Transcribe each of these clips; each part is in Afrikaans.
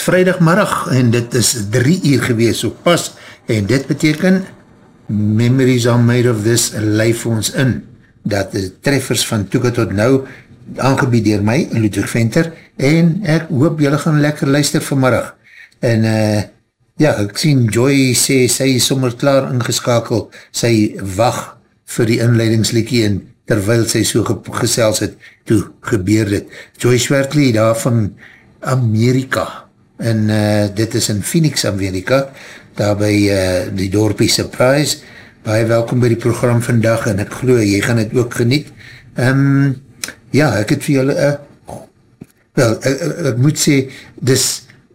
Is vrijdagmiddag en dit is drie uur gewees so pas en dit beteken Memories are made of this life ons in. Dat de treffers van Toeka tot nou aangebied dier my, Ludwig Venter en ek hoop julle gaan lekker luister vanmiddag. En uh, ja, ek sien Joy sê sy is sommer klaar ingeskakel, sy wacht vir die inleidingslikkie en terwyl sy so gesels het, toe gebeur dit. Joy Swertley daar van Amerika en uh, dit is in Phoenix, Amerika daar by uh, die dorpie Surprise. Baie welkom by die program vandag en ek geloof, jy gaan het ook geniet. Um, ja, ek het vir julle uh, wel, ek, ek, ek moet sê dis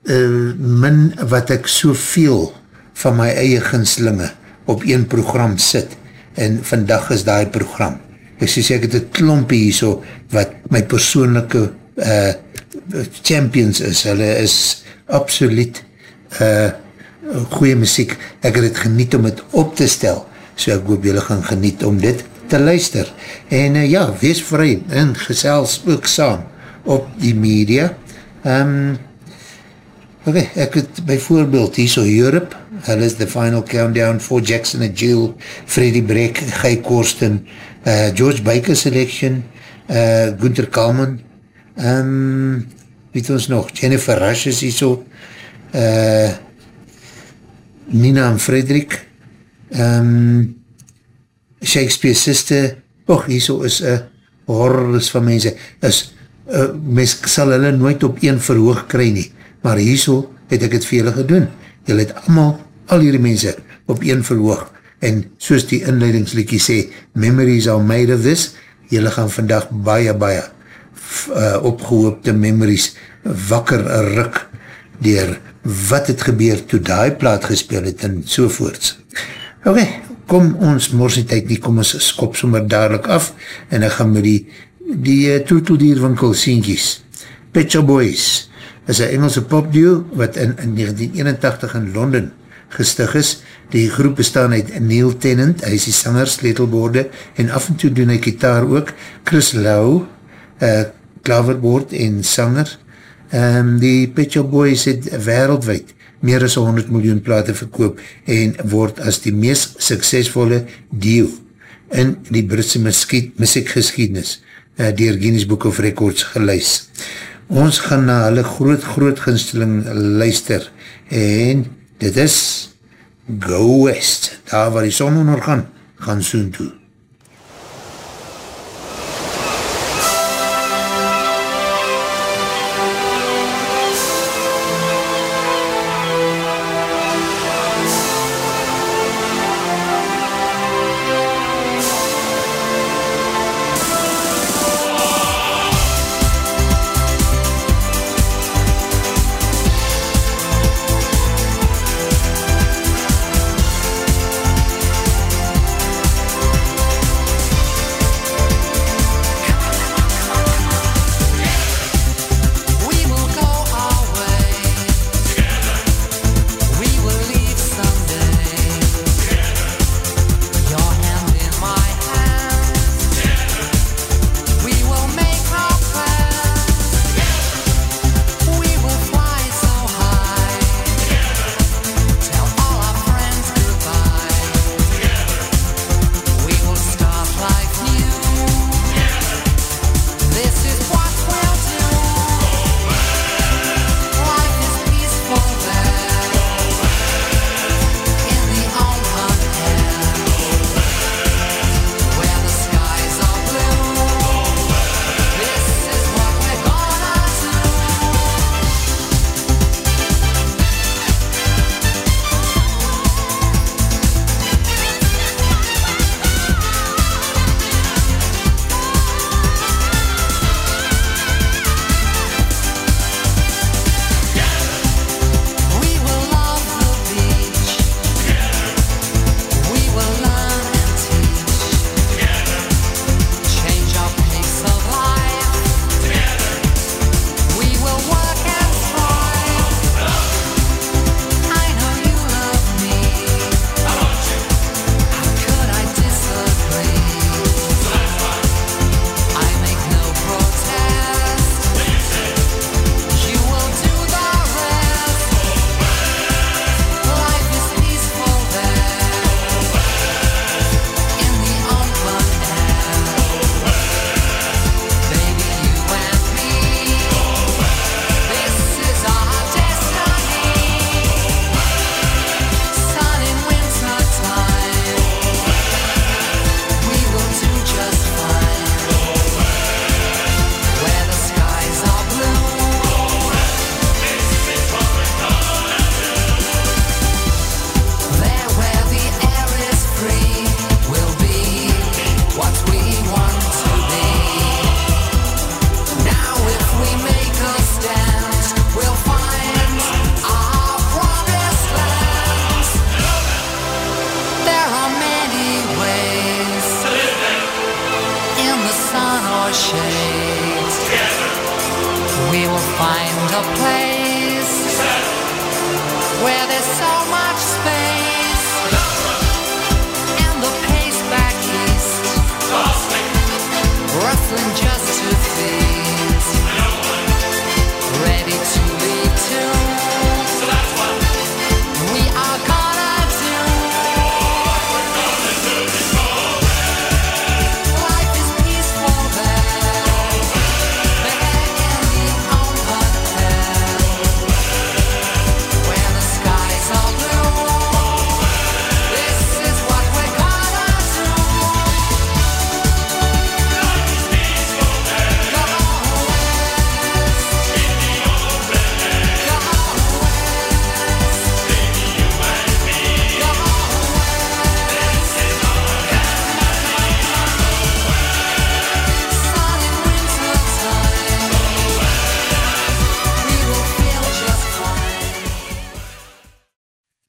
uh, min wat ek soveel van my eie ginslinge op een program sit. En vandag is die program. Ek sê ek het een klompie hier so wat my persoonlijke uh, champions is, hulle is absoluut uh, goeie muziek, ek het het geniet om het op te stel, so ek hoop julle gaan geniet om dit te luister, en uh, ja, wees vry, en gesels ook saam op die media, um, ok, ek het bijvoorbeeld hier so Europe, hulle is the final countdown for Jackson and Jill, Freddie Breck, Guy Korsten, uh, George Baker selection, uh, Gunther Kalman, um, weet ons nog, Jennifer Rush is hier so, uh, Nina en Frederik, um, Shakespeare sister, och, hier so is uh, horrors van mense, is, uh, mens sal hulle nooit op een verhoog kry nie, maar hier so het ek het vir julle gedoen, julle het allemaal, al hierdie mense, op een verhoog, en soos die inleidingslikkie sê, memories are made of this, julle gaan vandag baie, baie uh, opgehoopte memories wakker ruk dier wat het gebeur toe die plaat gespeel het en sovoorts. Ok, kom ons morsietijd nie, kom ons skop sommer dadelijk af en ek gaan met die die uh, toeteldierwinkel sienkies. Pet Shop Boys is een Engelse popduo wat in, in 1981 in Londen gestig is. Die groep bestaan uit Neil Tennant, hy is die sanger, sletelborde en af en toe doen hy gitaar ook. Chris Lau, uh, klaverboord en sanger. Um, die Pet Shop Boys het wereldwijd meer as 100 miljoen plate verkoop en word as die meest suksesvolle deal in die Britse muziekgeschiedenis uh, dier Guinness Book of Records geluis. Ons gaan na hulle groot, groot ginsteling luister en dit is Go West, daar waar die son ondergaan, gaan soon toe.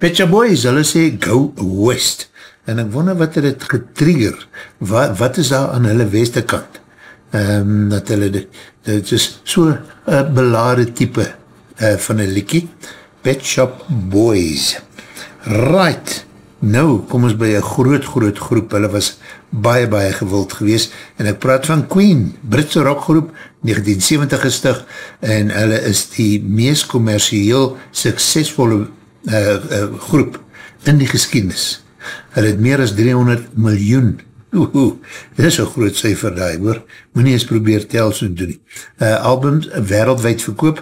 Petja Boys, hulle sê Go West, en ek wonder wat het het getrigger, wat, wat is daar aan hulle weste kant, um, dat hulle, dit, dit is so uh, belade type uh, van een liekie, Pet Shop Boys, right, nou kom ons by een groot groot groep, hulle was baie baie gewild gewees, en ek praat van Queen, Britse rockgroep, 1970 gestig, en hulle is die meest commercieel succesvolle uh, uh, groep in die geskiednis. Hulle het meer as 300 miljoen Oeh, dit is een groot cijfer daar, hoor. Moet nie eens probeer tel so doen nie. Uh, albums wereldwijd verkoop.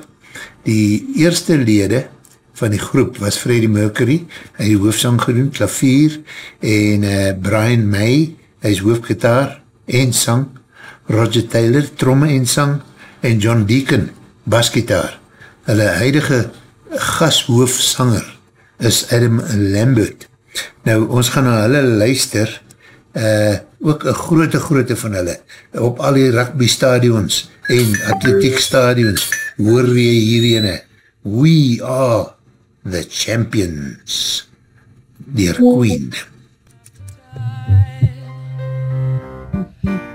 Die eerste lede van die groep was Freddie Mercury, hy die hoofsang gedoen, klavier, en uh, Brian May, hy is hoofdgitaar en sang, Roger Taylor, tromme en sang, en John Deacon, basgitaar. Hulle huidige gashoofsanger is Adam Lambert. Nou, ons gaan na hulle luister, uh, ook een grote grote van hulle, op al die rugby stadions en atletiek stadions, hoor we hierine, we are the champions, dier Queen.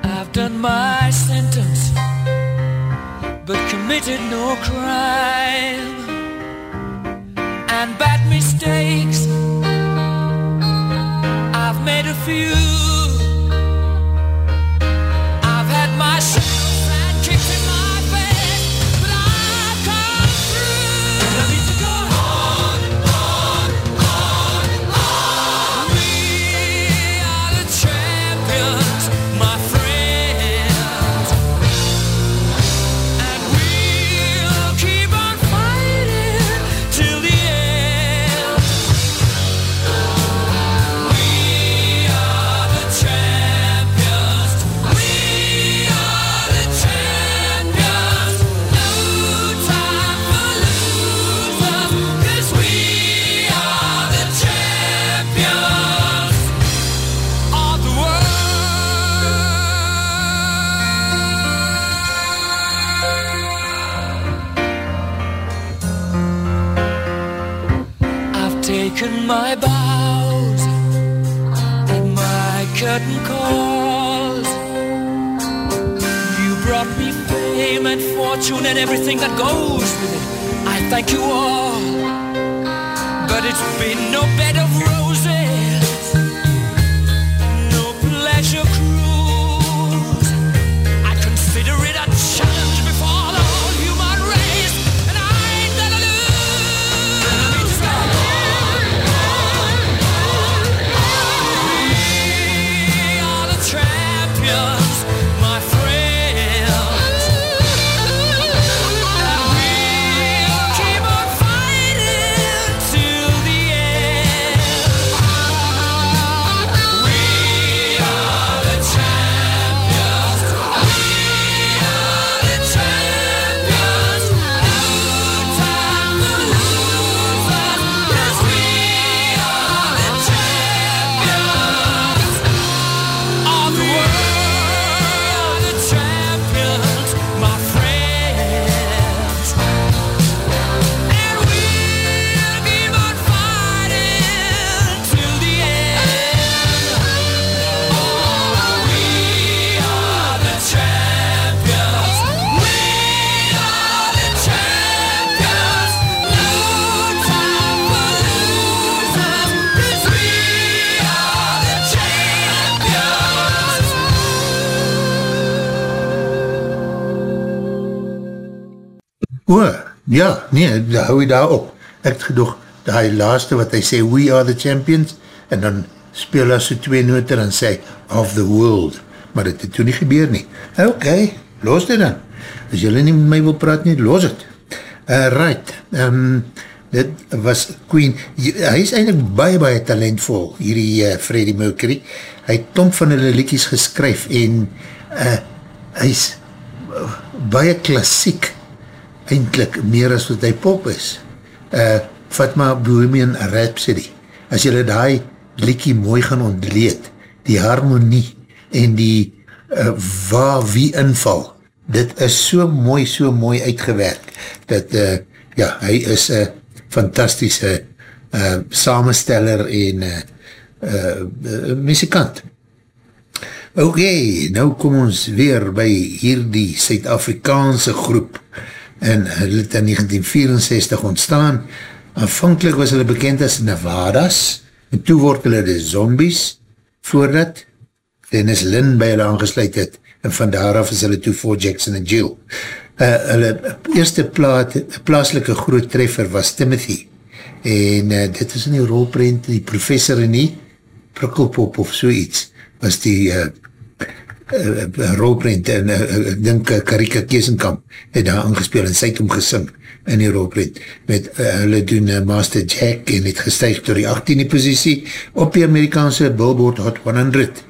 I've done my sentence, but committed no crime. And bad mistakes. I've made a few. My bows and my curtain calls. You brought me fame and fortune and everything that goes with it. I thank you all, but it's been no bed of roses, O, ja, nee, daar hou hy daar op. Ek het gedoog, die laaste wat hy sê, we are the champions, en dan speel hy so twee note, en sê, of the world. Maar dit het toen nie gebeur nie. Ok, los dit dan. As jylle nie met my wil praat nie, los het. Uh, right, um, dit was Queen, hy is eindelijk baie, baie talentvol, hierdie uh, Freddie Mercury. Hy het tom van hulle liedjes geskryf, en uh, hy is uh, baie klassiek, eindelijk meer as wat hy pop is. Uh, vat maar Bohemian Rhapsody. As jylle die liekie mooi gaan ontleed, die harmonie en die uh, waar wie inval, dit is so mooi, so mooi uitgewerk, dat uh, ja, hy is een fantastische uh, samensteller en uh, uh, uh, muzikant. Ok, nou kom ons weer by hierdie Suid-Afrikaanse groep en hulle het in 1964 ontstaan. Aanvankelijk was hulle bekend as Nevadas en toe word hulle de zombies voordat Dennis Lynn by hulle aangesluit het en van daaraf is hulle toe voor Jackson en Jill. Uh, hulle eerste plaat, plaaslike groot treffer was Timothy en uh, dit is in die rolprint die professor en nie prikkelpop of so iets was die uh, uh, rolprint en uh, ek dink uh, Karika Keesenkamp het daar aangespeel en sy het om gesing in die rolprint met uh, hulle doen uh, Master Jack en het gestuig door die 18e posiesie op die Amerikaanse Billboard Hot 100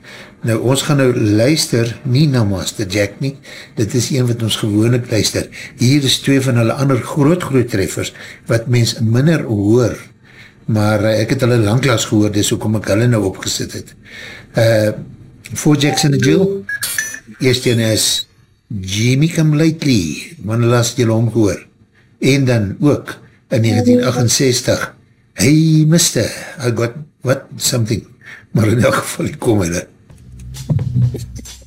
nou ons gaan nou luister nie na Master Jack nie dit is een wat ons gewoonlik luister. Hier is twee van hulle ander groot groot treffers wat mens minder hoor maar uh, ek het hulle langklaas gehoor dis ook om ek hulle nou opgesit het. Uh, For Jackson and Jill. Eerste ene is Jimmy Come Lately wanneer laat jylle omgehoor en dan ook in 1968 Hey mister I got what something. Maar in elk geval die kom hulle. with you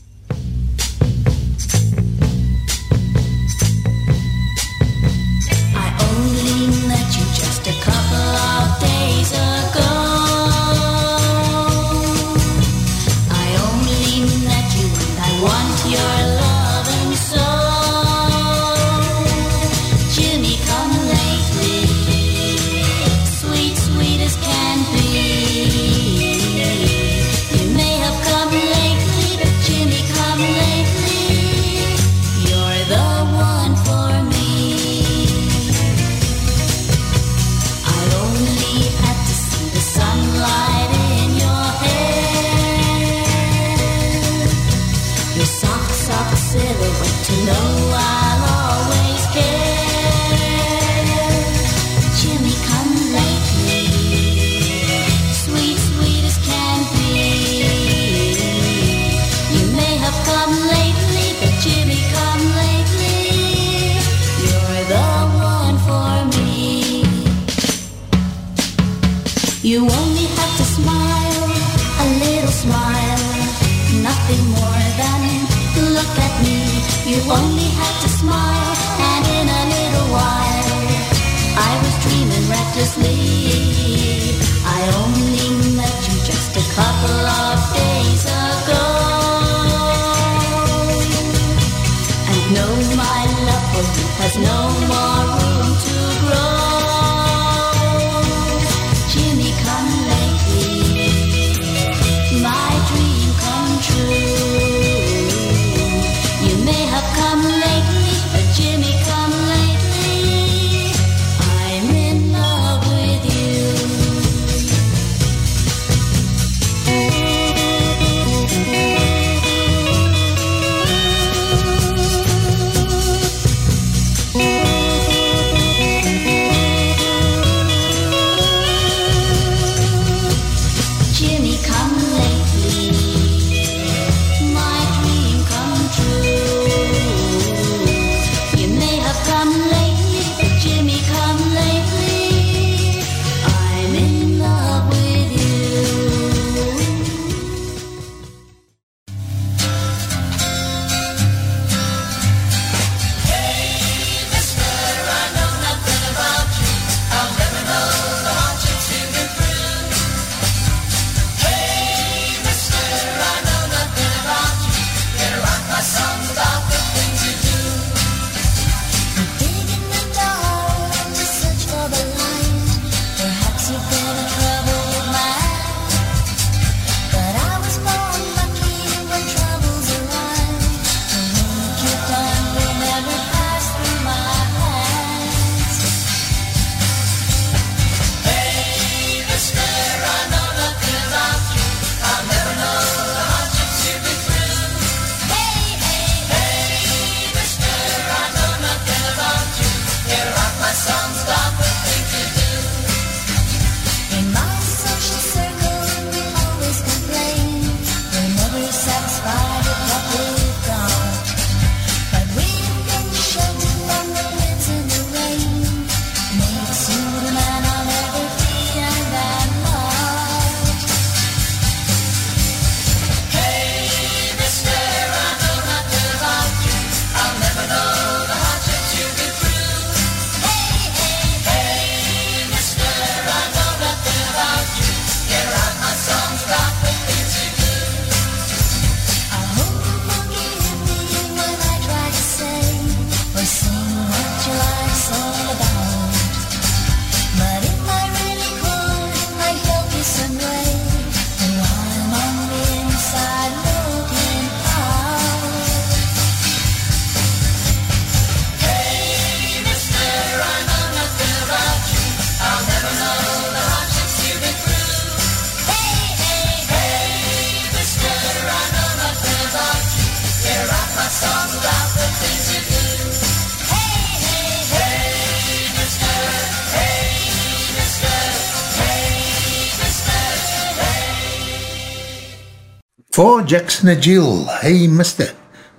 voor Jackson Jill, hy miste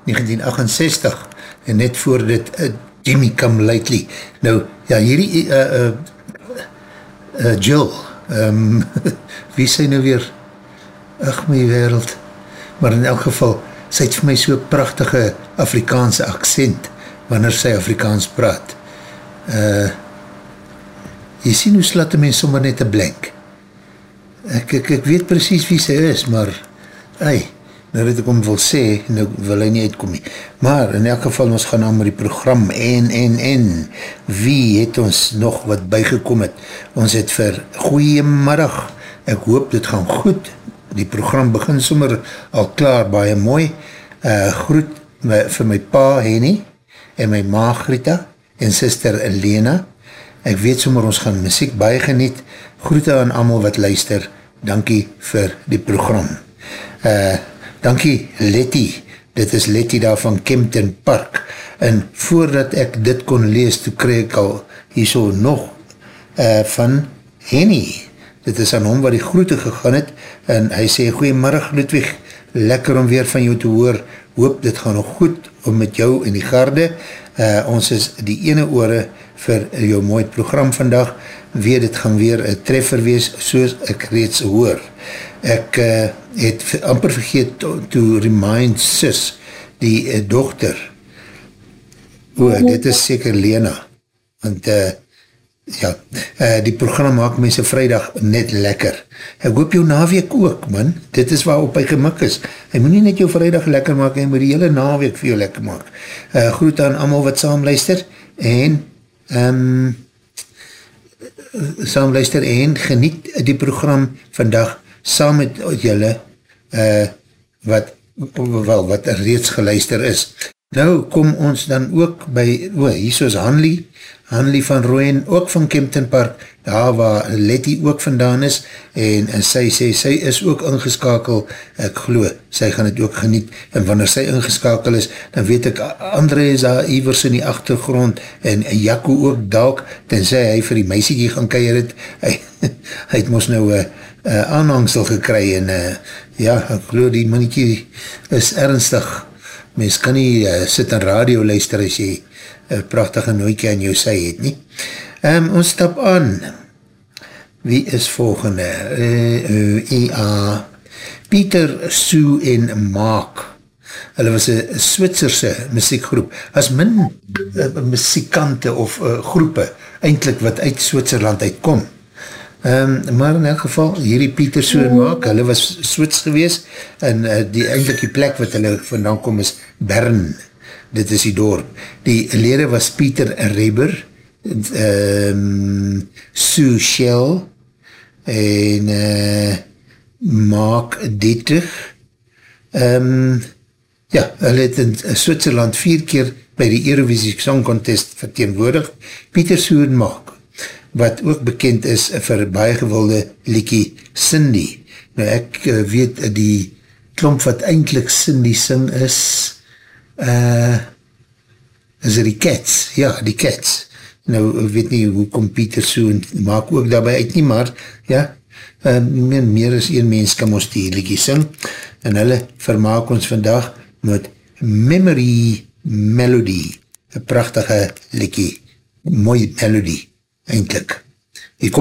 1968 en net voor dit uh, Jimmy Come Lately. Nou, ja, hierdie uh, uh, uh, Jill, um, wie sy nou weer, ach my wereld, maar in elk geval, sy het vir my so prachtige Afrikaanse accent, wanneer sy Afrikaans praat. Uh, jy sien hoe slaat die mens sommer net een blank. Ek, ek, ek weet precies wie sy is, maar, ei, nou dat ek om wil sê, nou wil hy nie uitkom nie. Maar, in elk geval, ons gaan nou met die program en, en, en, wie het ons nog wat bygekom het? Ons het vir goeiemiddag, ek hoop dit gaan goed, die program begin sommer al klaar, baie mooi, uh, groet my, vir my pa Henny, en my ma Grita, en sister Elena, ek weet sommer ons gaan muziek baie geniet, groete aan amal wat luister, dankie vir die program. Uh, dankie Letty, dit is Letty daar van Kempton Park, en voordat ek dit kon lees, toe kreeg ek al hier so nog uh, van Henny, dit is aan hom wat die groete gegaan het, en hy sê, goeiemiddag Ludwig, lekker om weer van jou te hoor, hoop dit gaan nog goed om met jou in die garde, uh, ons is die ene oore vir jou mooi program vandag, weet het gaan weer een treffer wees, soos ek reeds hoor. Ek uh, het amper vergeet to, to remind sis, die uh, dochter, o, dit is seker Lena, want uh, ja, uh, die program maak mense vrijdag net lekker. Ek hoop jou naweek ook, man, dit is waarop hy gemik is. Hy moet nie net jou vrijdag lekker maak, hy moet die hele naweek vir jou lekker maak. Uh, groet aan allemaal wat saam luister, en um, saam luister en geniet die program vandag saam met julle uh, wat, wel, wat reeds geluister is. Nou kom ons dan ook by, oh, hier soos Hanlie, Hanlie van Rooyen, ook van Kempton Park, daar waar Letty ook vandaan is, en, en sy sê, sy is ook ingeskakel, ek glo, sy gaan het ook geniet, en wanneer sy ingeskakel is, dan weet ek, André is daar ivers in die achtergrond, en Jakko ook dalk, tenzij hy vir die meisiekie gaan keir het, hy, hy het mos nou uh, uh, aanhangsel gekry, en uh, ja, ek glo die mannetjie is ernstig, mens kan nie uh, sit in radio luister as jy een uh, prachtige nooitje aan jou sy het nie. Um, ons stap aan. Wie is volgende? Uh, uh, uh, Pieter, Sue en Mark. Hulle was een Switserse muziekgroep. As min uh, muzikante of uh, groepe eindelijk wat uit Switserland uitkom. Um, maar in elk geval, hierdie Pieter so maak, hulle was Swits gewees, en uh, die eindelijk die plek wat hulle vandaan kom is Bern, dit is die dorp. Die lede was Pieter Reber, um, Sue Shell, en uh, Mark Dietrich, um, ja, hulle het in Switserland vier keer by die Eurovisie Song Contest verteenwoordig, Pieter Soen maak, wat ook bekend is vir baie gewilde Likie Cindy. Nou ek uh, weet uh, die klomp wat eindelijk Cindy sing is, uh, is die Cats, ja, die Cats. Nou weet nie hoe kom Pieter so en maak ook daarby uit nie, maar ja, uh, meer, meer as een mens kan ons die Likie sing, en hulle vermaak ons vandag met Memory Melody, een prachtige Likie, mooi melodie eindelijk. Hier,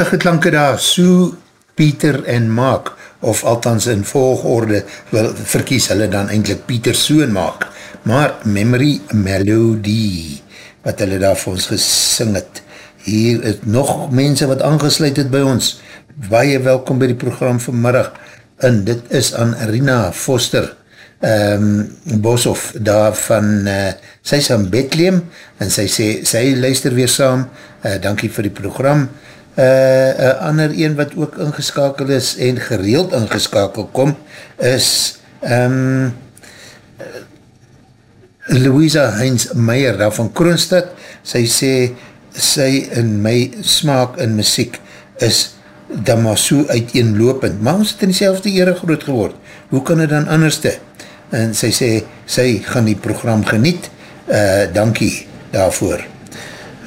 prachtige klanke daar, Sue, Pieter en Mark, of althans in volgorde, wel, verkies hulle dan eindelijk Pieter, Sue en Mark, maar Memory Melody, wat hulle daar vir ons gesing het. Hier is nog mense wat aangesluit het by ons, baie welkom by die program vanmiddag, en dit is aan Rina Foster, um, Boshoff, daar van, uh, sy is aan Bethlehem, en sy sê, sy luister weer saam, uh, dankie vir die program, uh, een ander een wat ook ingeskakel is en gereeld ingeskakel kom, is um, Louisa Heinz Meijer daar van Kroonstad, sy sê sy in my smaak in muziek is so uiteenlopend, maar ons het in die selfde ere groot geword, hoe kan het dan anderste? En sy sê, sy gaan die program geniet, uh, dankie daarvoor.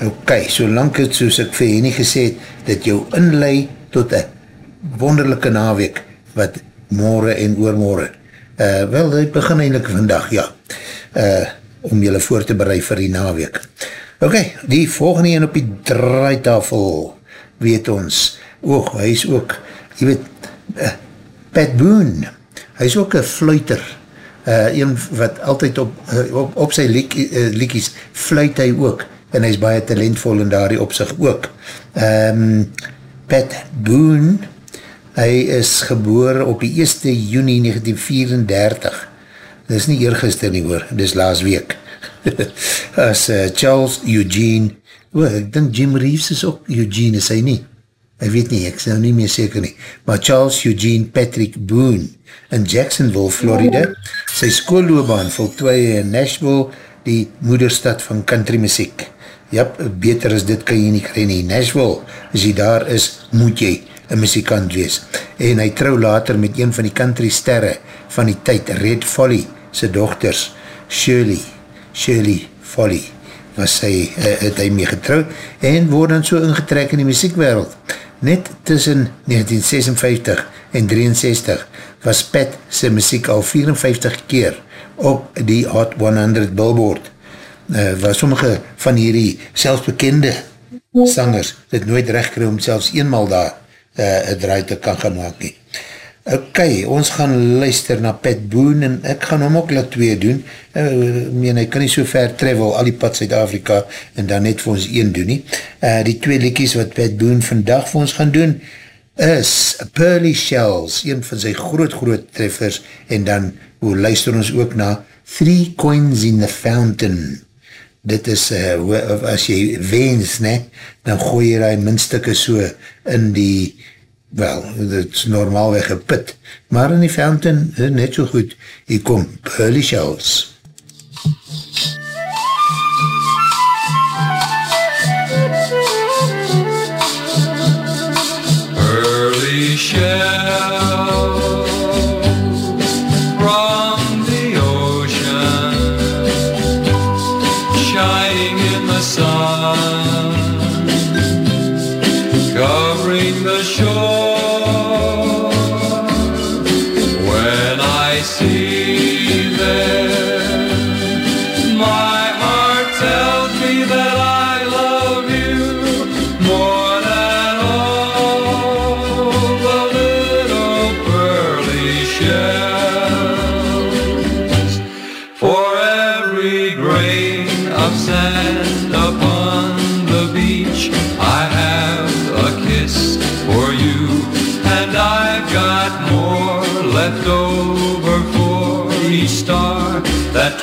Ok, solang het soos ek vir jy nie gesê het, dat jou inlei tot een wonderlijke naweek, wat morgen en oormorgen, uh, wel, dit begin eindelijk vandag, ja, uh, om jylle voor te bereid vir die naweek. Ok, die volgende een op die draaitafel, weet ons, oog, hy is ook, jy weet, uh, Pat Boone, hy is ook een fluiter, uh, een wat altyd op, op, op sy liek, uh, liekies fluit hy ook, en hy is baie talentvol in daar op sig ook. Um, Pat Boone, hy is geboor op die 1 juni 1934, dit is nie eergister nie hoor, dit is laas week, as uh, Charles Eugene, oh, ek dink Jim Reeves is ook Eugene, is hy nie? Ek weet nie, ek is nou nie meer seker nie, maar Charles Eugene Patrick Boone, in Jacksonville, Florida, sy skoolloobaan voltooi in Nashville, die moederstad van country muziek ja, beter as dit kan jy nie kry nie. Nashville, as jy daar is, moet jy een muzikant wees. En hy trou later met een van die country sterre van die tyd, Red Folly, sy dochters, Shirley, Shirley Folly, was sy, uh, het hy mee getrouw, en word dan so ingetrek in die muziekwereld. Net tussen 1956 en 63 was Pat sy muziek al 54 keer op die Hot 100 Billboard uh, waar sommige van hierdie selfbekende sangers dit nooit recht krijg om selfs eenmaal daar uh, een draai te kan gaan maak nie. Ok, ons gaan luister na Pat Boone en ek gaan hom ook laat twee doen. Uh, meen, hy kan nie so ver travel, al die pad Zuid-Afrika en dan net vir ons een doen nie. Uh, die twee liedjes wat Pat Boone vandag vir ons gaan doen is Pearly Shells, een van sy groot groot treffers en dan hoe luister ons ook na Three Coins in the Fountain dit is, uh, as jy wens, ne, dan gooi jy die minstukke so in die, wel, dit is normaalweg een put, maar in die fountain, uh, net so goed, hier kom Pearly Shells. Pearly Shells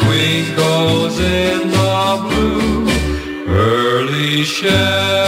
twinkles in the blue early shells.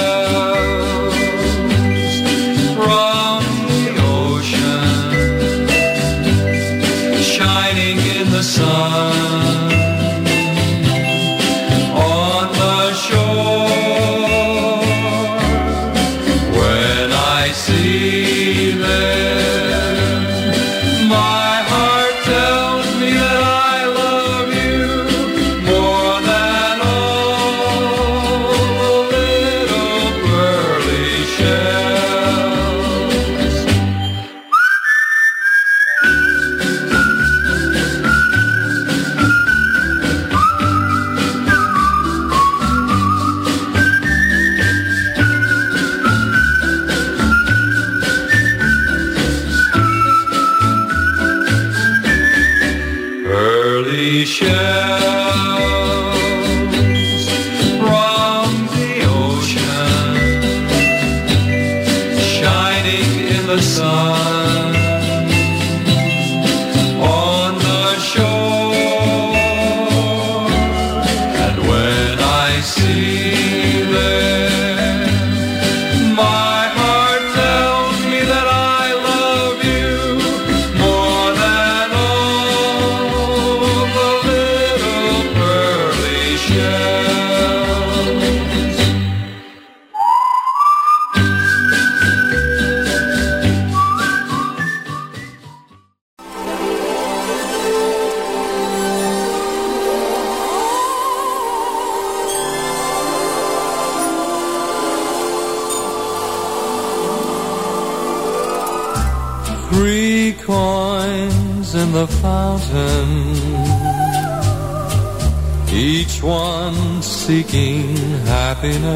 Happiness,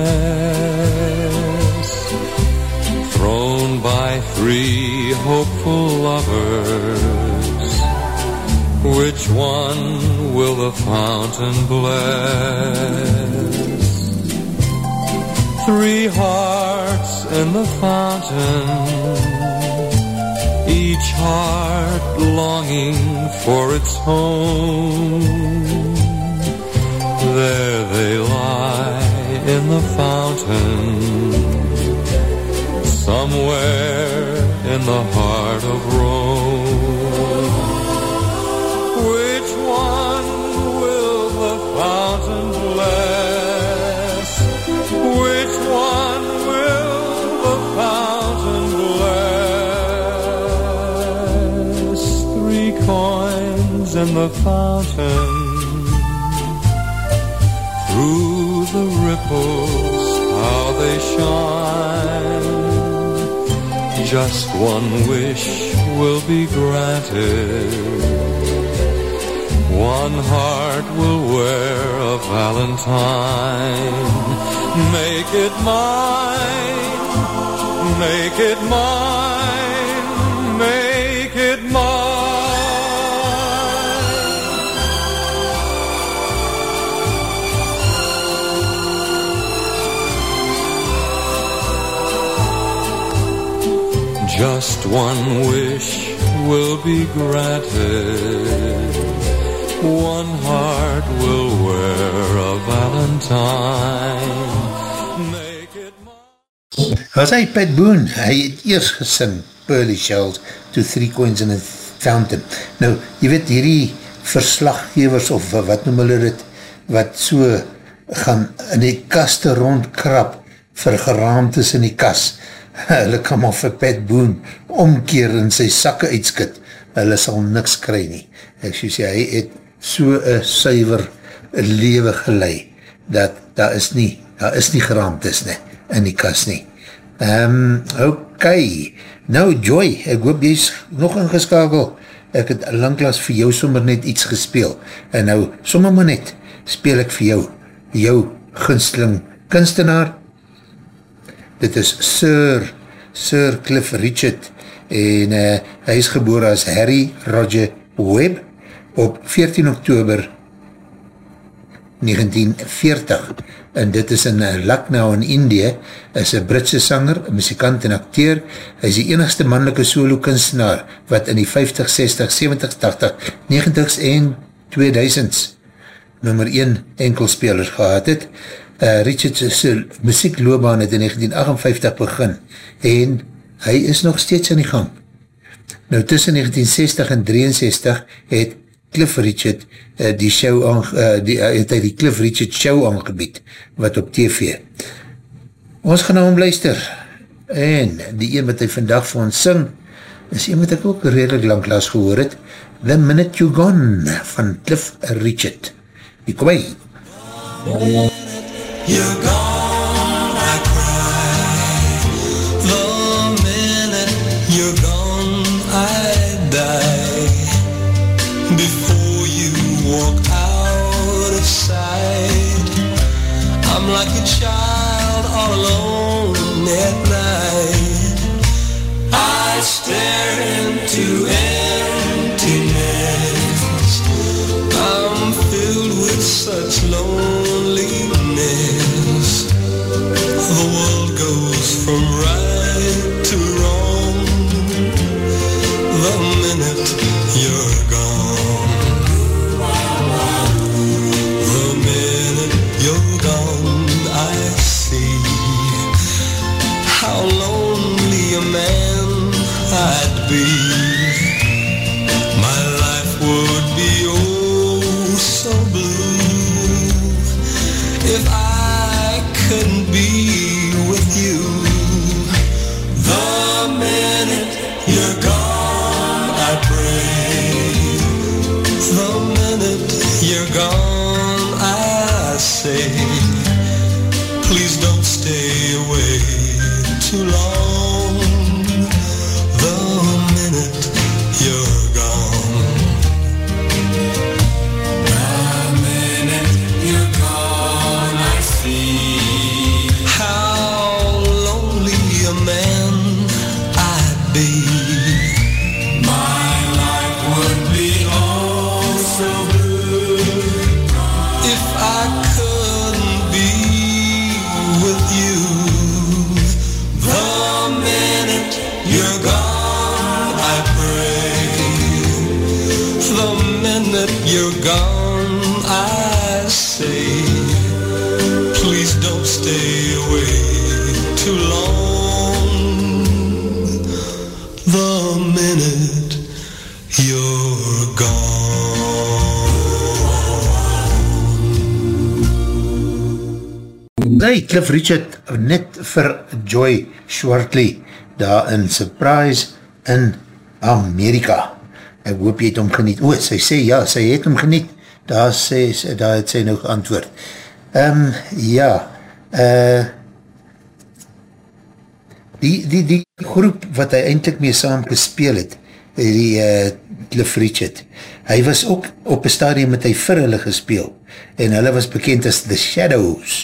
thrown by three hopeful lovers. Which one will the fountain bless? Three hearts in the fountain each heart longing for its home. There they lie in the fountain, somewhere in the heart of Rome. Which one will the fountain bless? Which one will the fountain bless? Three coins in the fountain. Through the ripples, how they shine. Just one wish will be granted. One heart will wear a valentine. Make it mine, make it mine, Just one wish will be granted. One heart will wear a valentine. Make it mine. Was hy Pat Boone, hy het eers gesing Pearly Shells to Three Coins in a Fountain. Nou, jy weet hierdie verslaggevers of wat noem hulle dit, wat so gaan in die kaste rondkrap vir geraamtes in die kas. Hulle kan maar vir Pat Boone omkeer en sy sakke uitskit. Hulle sal niks kry nie. Ek so sê, hy het so een suiver lewe gelei, dat daar is nie, daar is nie geraamtes nie, in die kas nie. Um, ok, nou Joy, ek hoop jy is nog ingeskakel. Ek het langklaas vir jou sommer net iets gespeel. En nou, sommer maar net, speel ek vir jou, jou gunsteling kunstenaar. Dit is Sir, Sir Cliff Richard, en uh, hy is geboor as Harry Roger Webb op 14 oktober 1940 en dit is in Lucknow in Indië. Is een Britse sanger, muzikant en acteur. Hy is die enigste mannelike solo kunstenaar wat in die 50, 60, 70, 80, 90s en 2000s nummer 1 enkelspeler gehad het uh, Richard's muziekloobaan het in 1958 begin en hy is nog steeds aan die gang nou tussen 1960 en 63 het Cliff Richard uh, die show aan, uh, die, uh, het hy die Cliff Richard show aangebied, wat op TV. Ons gaan nou omluister, en die een wat hy vandag vir ons sing, is een wat ek ook redelijk lang laas gehoor het, The Minute You Gone, van Cliff Richard. Hier kom hy. You're gone, minute you're gone, I say, please don't stay away too long. The minute you're gone. Hey, Cliff Richard, net vir Joy Shortley, daar in Surprise in Amerika. Ek hoop jy het hom geniet. O, sy sê ja, sy het hom geniet. Daar, sê, daar het sy nou geantwoord. Um, ja, uh, die, die, die groep wat hy eindelijk mee saam gespeel het, die uh, Cliff Richard, hy was ook op een stadium met hy vir hulle gespeel, en hulle was bekend as The Shadows,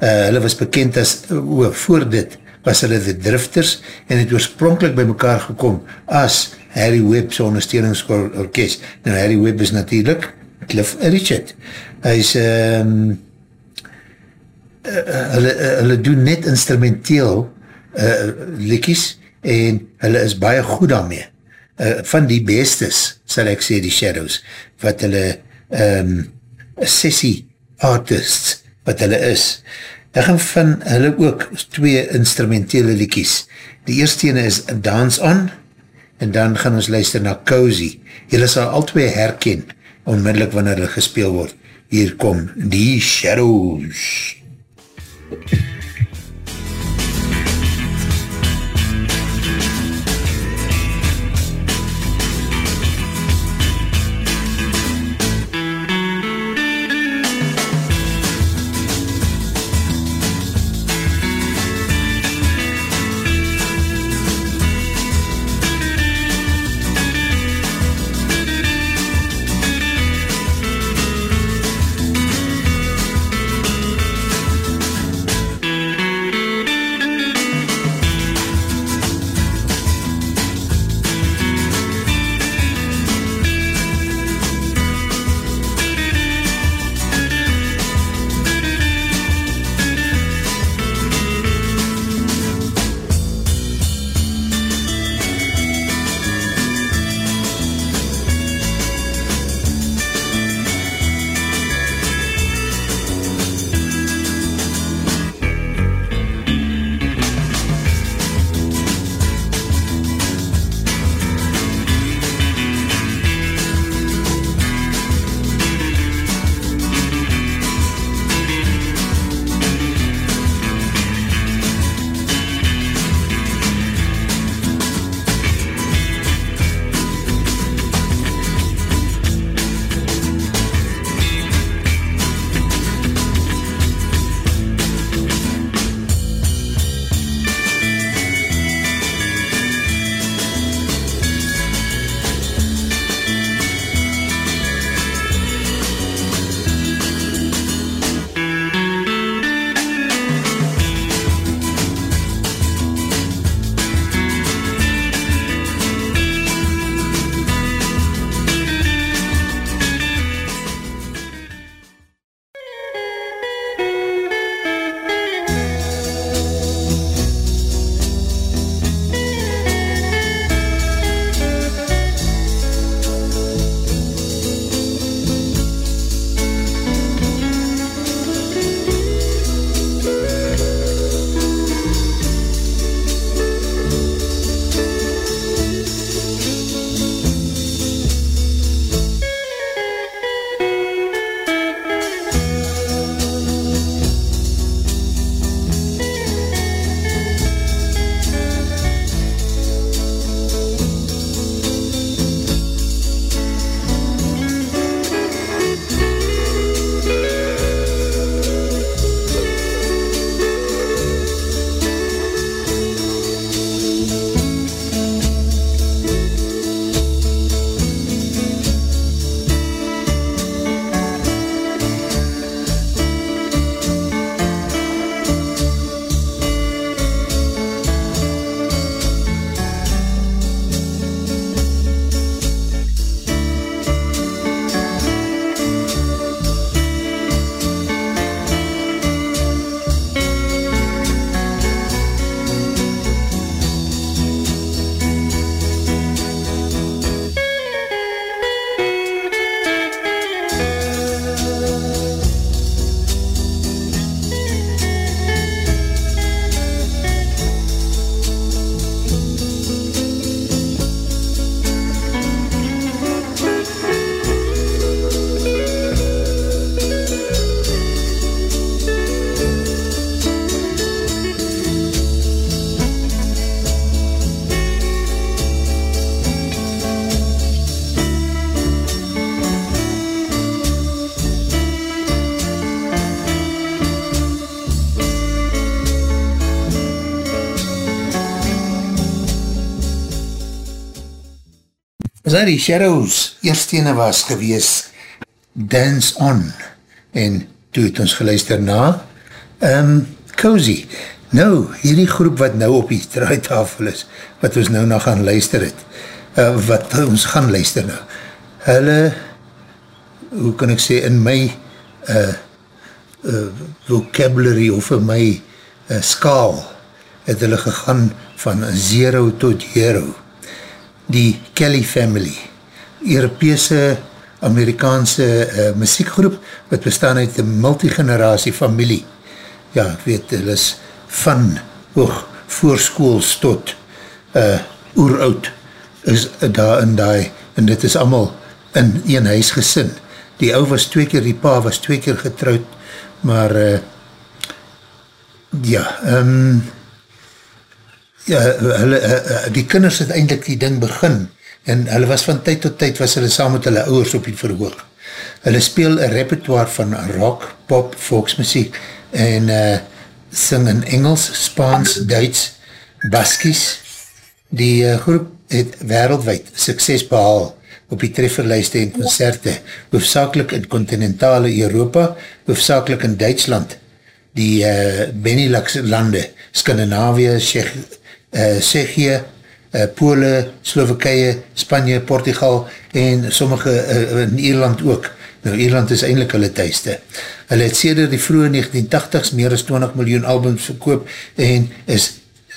uh, hulle was bekend as, oh, voor dit, was hulle The Drifters, en het oorspronkelijk by mekaar gekom as Harry Webb's ondersteuningsorkest. Nou, Harry Webb is natuurlijk Cliff Richard. Hy is, um, uh, hulle, uh, hulle doen net instrumenteel uh, likkies, en hulle is baie goed daarmee. Uh, van die bestes, sal ek sê, die Shadows, wat hulle um, sessie artists, wat hulle is. Ek gaan van hulle ook twee instrumentele liekies. Die eerste ene is Dance On, en dan gaan ons luister na Cozy. Julle sal al twee herken, onmiddellik wanneer hulle gespeel word. Hier kom die Shadows. MUZIEK as hy die Shadows eerste ene was gewees, Dance On, en toe het ons geluister na, um, Cozy. Nou, hierdie groep wat nou op die draaitafel is, wat ons nou na gaan luister het, uh, wat ons gaan luister nou, hulle, hoe kan ek sê, in my uh, uh, vocabulary of in my uh, skaal, het hulle gegaan van zero tot hero. Die Kelly Family, Europese Amerikaanse uh, muziekgroep, wat bestaan uit een multigeneratie familie. Ja, ek weet, hulle is van hoog voorskools tot uh, oeroud, is daar in die, en dit is allemaal in een huis gesin. Die ou was twee keer, die pa was twee keer getrouwd, maar uh, ja, um, ja, hulle, die kinders het eindelijk die ding begin, en hulle was van tyd tot tyd, was hulle saam met hulle ouders op die verhoog. Hulle speel een repertoire van rock, pop, volksmuziek, en uh, sing in Engels, Spaans, Duits, Baskies. Die uh, groep het wereldwijd sukses behaal op die trefferlijste en concerte, hoofdzakelik in continentale Europa, hoofdzakelik in Duitsland, die uh, Benelux lande, Skandinavië, Tsjechië, uh, uh, Pole, Slovakije, Spanje, Portugal en sommige uh, in Ierland ook. Nou, Ierland is eindelijk hulle thuiste. Hulle het sêder die vroege 1980s meer as 20 miljoen albums verkoop en is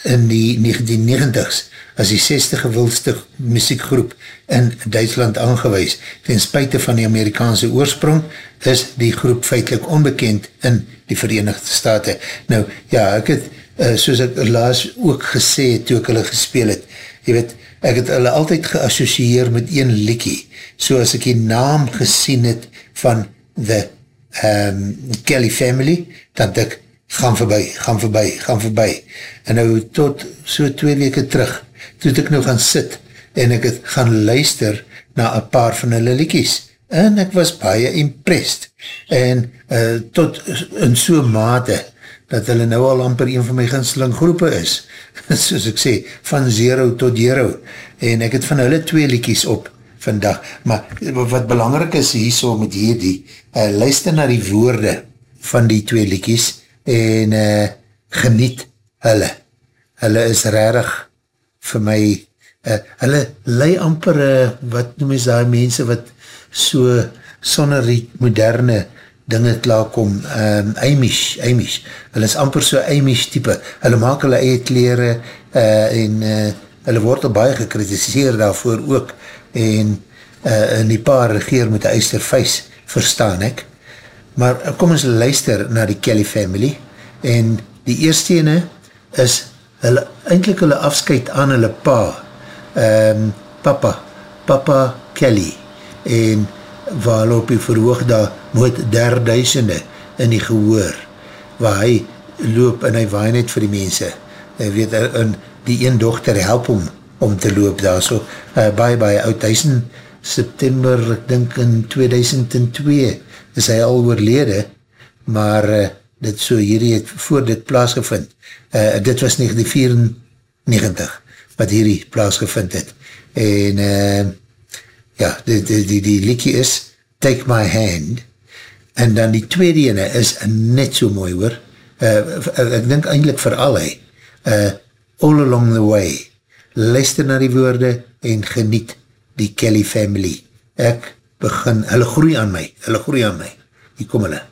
in die 1990s as die 60 gewildste muziekgroep in Duitsland aangewees. Ten spuite van die Amerikaanse oorsprong is die groep feitlik onbekend in die Verenigde Staten. Nou, ja, ek het, uh, soos ek laas ook gesê het, toe ek hulle gespeel het, jy weet, ek het hulle altyd geassocieer met een likkie, so as ek die naam gesien het van the um, Kelly family, dan ek, gaan voorbij, gaan voorbij, gaan voorbij, en nou tot so twee weke terug, toe ek nou gaan sit, en ek het gaan luister na een paar van hulle liekies, en ek was baie impressed, en uh, tot in so mate, dat hulle nou al amper een van my ginsling groepe is, soos ek sê, van zero tot zero, en ek het van hulle twee liekies op vandag, maar wat belangrijk is hier so met hierdie, uh, luister na die woorde van die twee liekies, en uh, geniet hulle, hulle is rarig vir my, uh, hulle lei amper, uh, wat noem is daar mense wat so sonder die moderne dinge klaarkom, um, Amish, Amish, hulle is amper so Amish type, hulle maak hulle eie kleren uh, en uh, hulle word al baie gekritiseer daarvoor ook. En uh, in die paar regeer met die eisterfeis verstaan ek, maar kom ons luister na die Kelly family. En die eerste ene is hulle, eindelijk hulle afskuit aan hulle pa, um, papa, papa Kelly, en waar hulle op die verhoog daar moet derduisende in die gehoor, waar hy loop en hy waai net vir die mense, hy weet, en die een dochter help hom om te loop daar, so uh, baie, baie oud, hy is in September, ek dink in 2002, is hy al oorlede, maar uh, dit so hierdie het voor dit plaasgevind. Uh, dit was 1994 wat hierdie plaasgevind het. En uh, ja, die, die, die, die liekie is Take My Hand en dan die tweede ene is net so mooi hoor. Uh, ek denk eindelijk vir al hy uh, All Along the Way luister na die woorde en geniet die Kelly family. Ek begin, hulle groei aan my, hulle groei aan my. Hier kom hulle.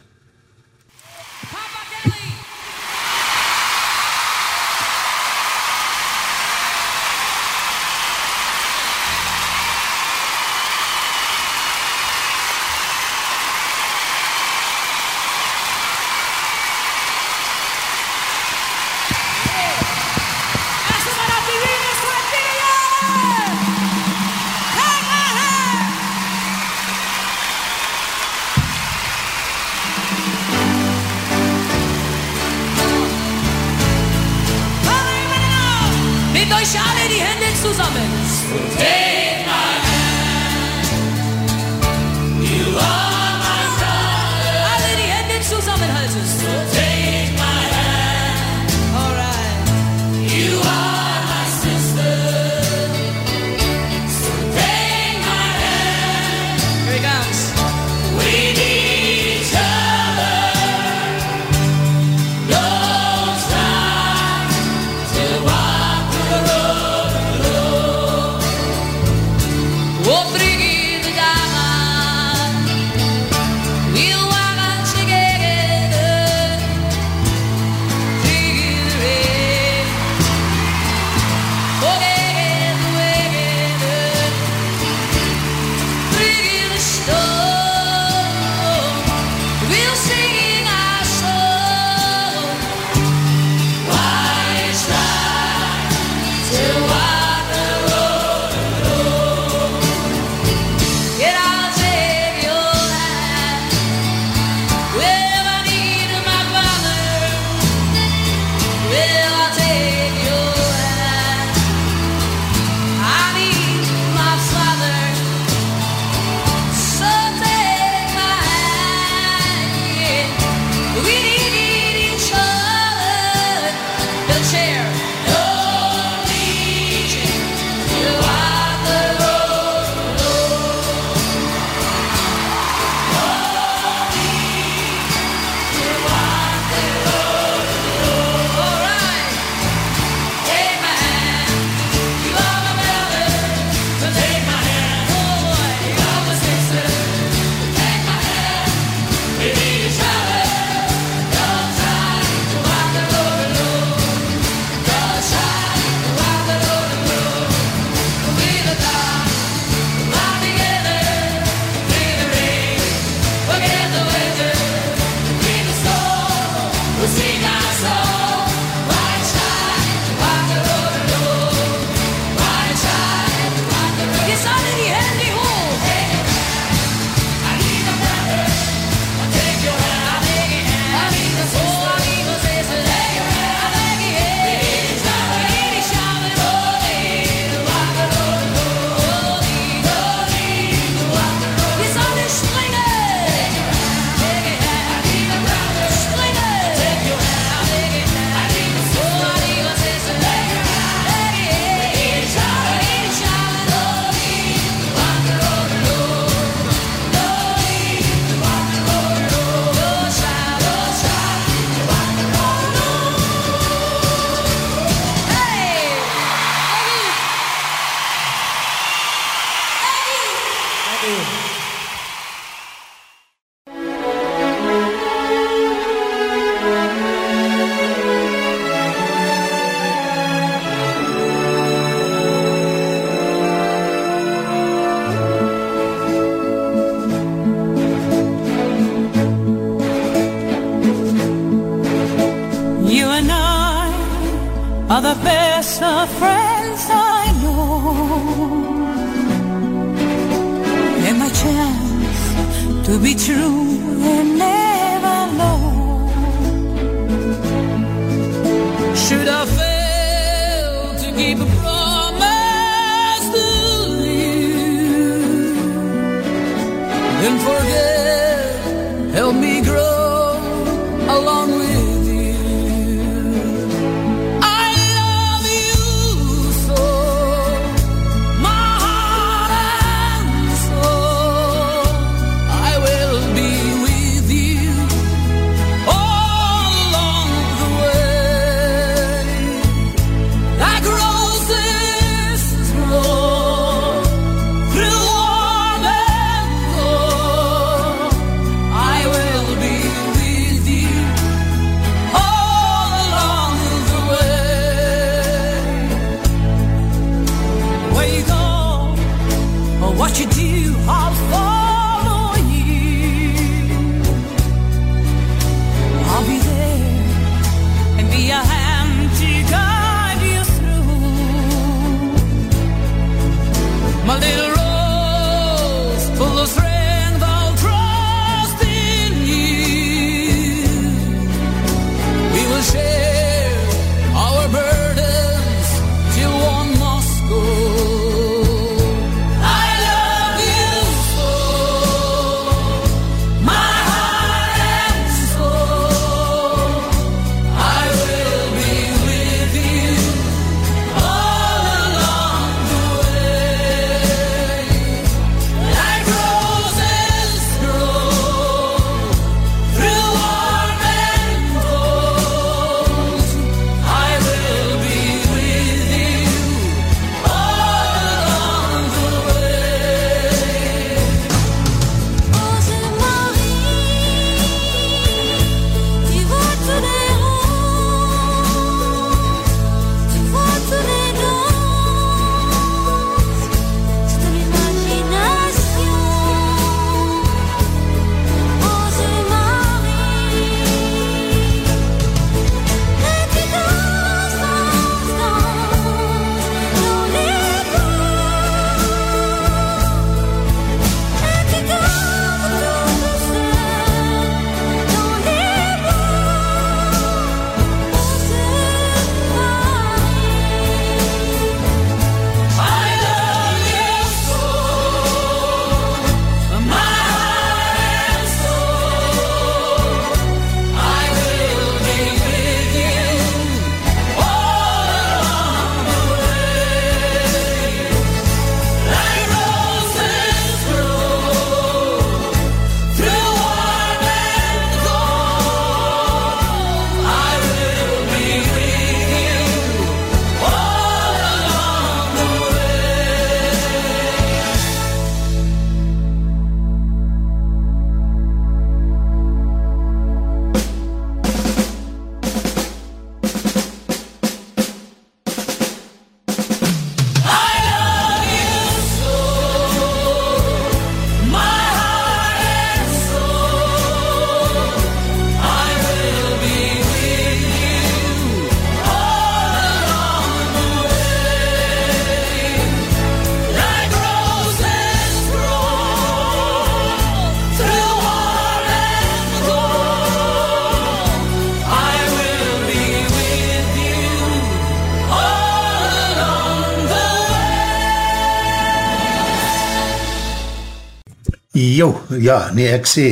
Jo, ja, nee, ek sê,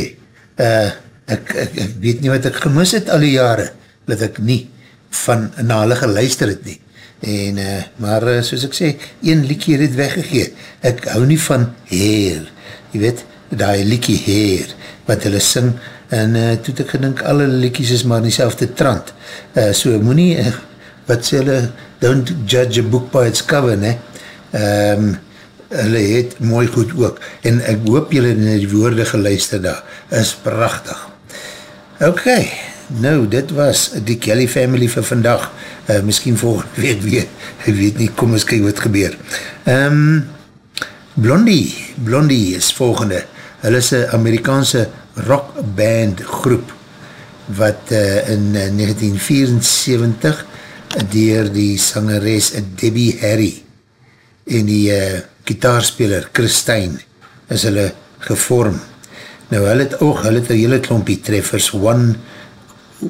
uh, ek, ek, ek weet nie wat ek gemis het al die jare, dat ek nie van na hulle geluister het nie. En, uh, maar uh, soos ek sê, een liekie het weggegee. Ek hou nie van heer, jy weet, die liekie heer, wat hulle sing, en uh, toet ek gedink, alle liekies is maar in die trant. Uh, so, moet nie, uh, wat sê hulle, don't judge a book by its cover, ne? Ehm, um, hulle het mooi goed ook, en ek hoop julle na die woorde geluister daar, is prachtig. Ok, nou dit was die Kelly family vir vandag, uh, miskien volgende week weer, ek weet nie, kom ons kyk wat gebeur. Um, Blondie, Blondie is volgende, hulle is een Amerikaanse rockband groep, wat uh, in uh, 1974 dier die sangeres Debbie Harry en die uh, gitaarspeler Christine is hulle gevorm. Nou hulle het ook, hulle het een hele klompie treffers, One,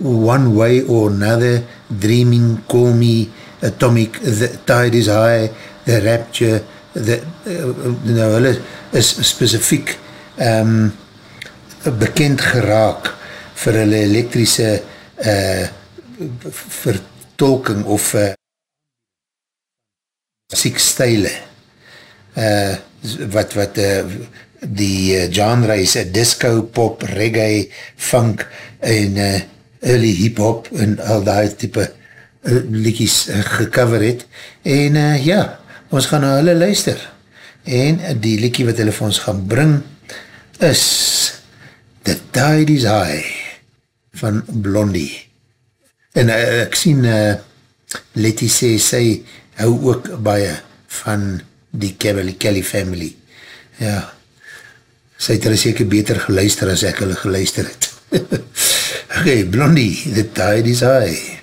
One Way or Another, Dreaming, Call Me, Atomic, The Tide is High, The Rapture, the, uh, nou hulle is specifiek um, bekend geraak vir hulle elektrische uh, vertolking of uh, muziekstijle uh, wat, wat uh, die uh, genre is uh, disco, pop, reggae, funk en uh, early hip-hop en al die type uh, liekies uh, gecover het. En uh, ja, ons gaan na hulle luister. En die liekie wat hulle vir ons gaan bring is The Tide is High van Blondie. En uh, ek sien uh, Letty sê sy hou ook baie van die Kelly, Kelly family. Ja, sy het hulle seker beter geluister as ek hulle geluister het. ok, Blondie, the tide is high.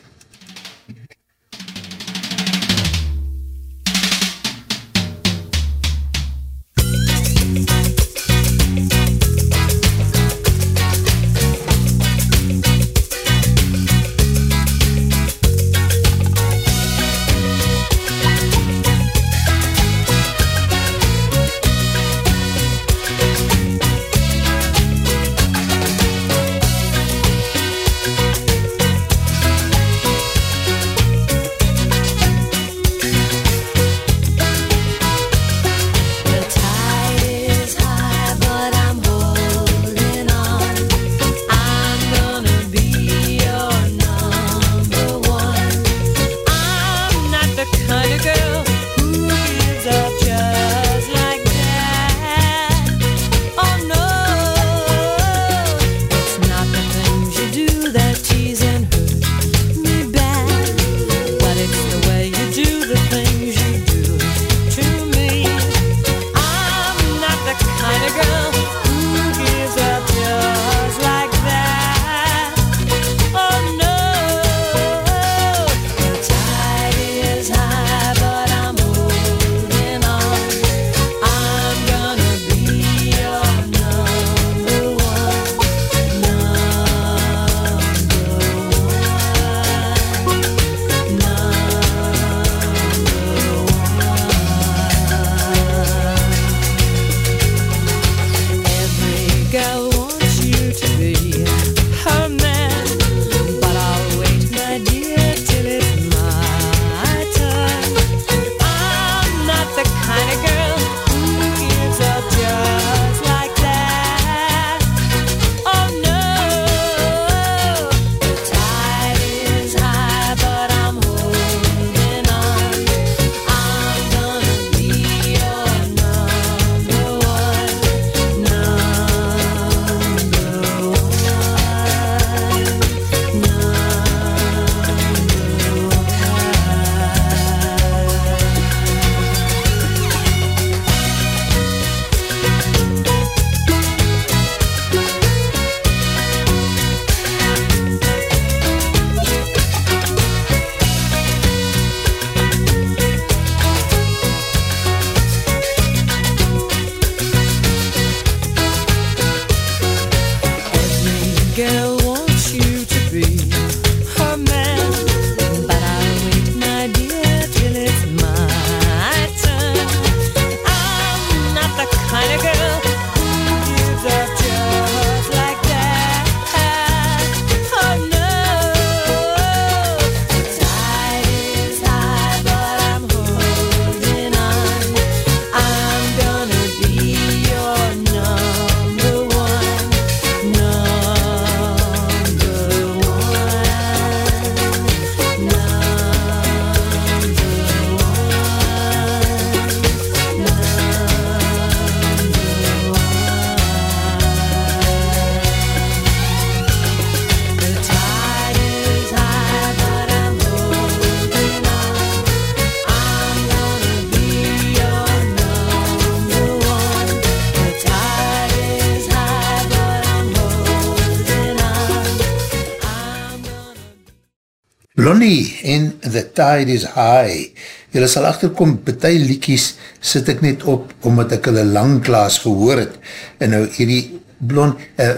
Tide is High. Julle sal achterkom, betie liekies sit ek net op, omdat ek hulle langklaas gehoor het. En nou hierdie blond, uh,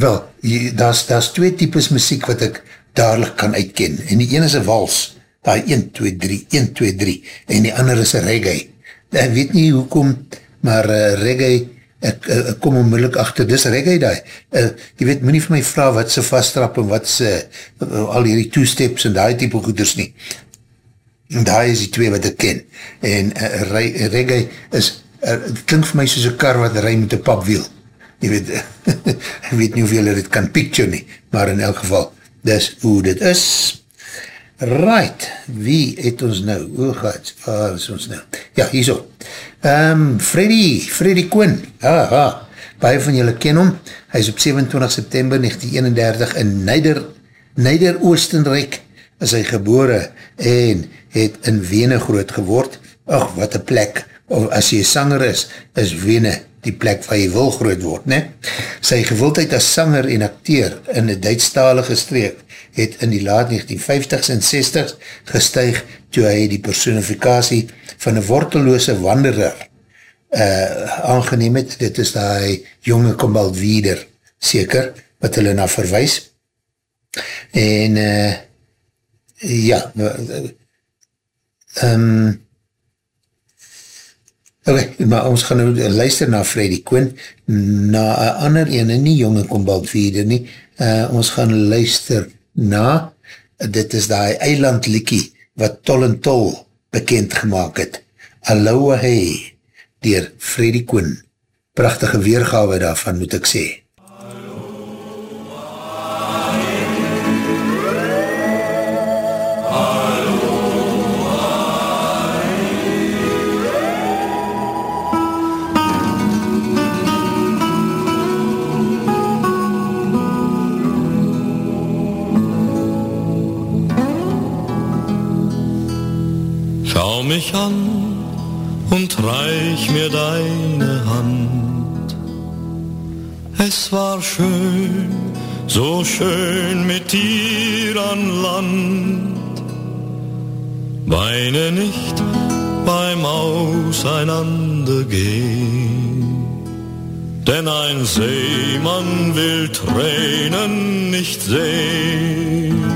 wel, daar is twee types muziek wat ek dadelijk kan uitken. En die ene is een wals, daar 1, 2, 3, 1, 2, 3, en die ander is een reggae. Ek weet nie hoekom, maar uh, reggae, ek, uh, ek kom onmiddellik achter, dis reggae daar. Uh, jy weet, moet nie vir my vraag wat sy vasttrap en wat sy, uh, al hierdie two-steps en die type goeders nie. En daar is die twee wat ek ken. En uh, reggae is, uh, klink vir my soos een kar wat rij met een papwiel. Jy weet, ek weet nie hoeveel dit kan picture nie, maar in elk geval, dis hoe dit is. Right, wie het ons nou? O god, waar is ons nou? Ja, hier so. Um, Freddy, Freddy Quinn. Aha, baie van julle ken hom. Hy is op 27 september 1931 in Neider, Neider Oostenrijk is hy gebore en het in Wene groot geword. Ach, wat een plek. Of as jy sanger is, is Wene die plek waar jy wil groot word. Ne? Sy gewildheid as sanger en acteer in die Duitsstalige streek het in die laat 1950s en 60s gestuig toe hy die personifikatie van een worteloose wanderer uh, aangeneem het. Dit is die jonge Kombaldwieder, seker, wat hulle na verwijs. En uh, ja, um, Ok, maar ons gaan nou luister na Freddy Quinn, na een ander ene, nie jonge Kombaldwieder nie, uh, ons gaan luister na, dit is die eilandlikkie wat Tol en Tol bekend gemaakt het. Aloha Hey, dier Freddy Quinn. Prachtige weergawe daarvan, moet ek sê. Schau mich an und reich mir deine Hand. Es war schön, so schön mit dir an Land. Weine nicht beim Auseinandergehen, denn ein Seemann will Tränen nicht sehen.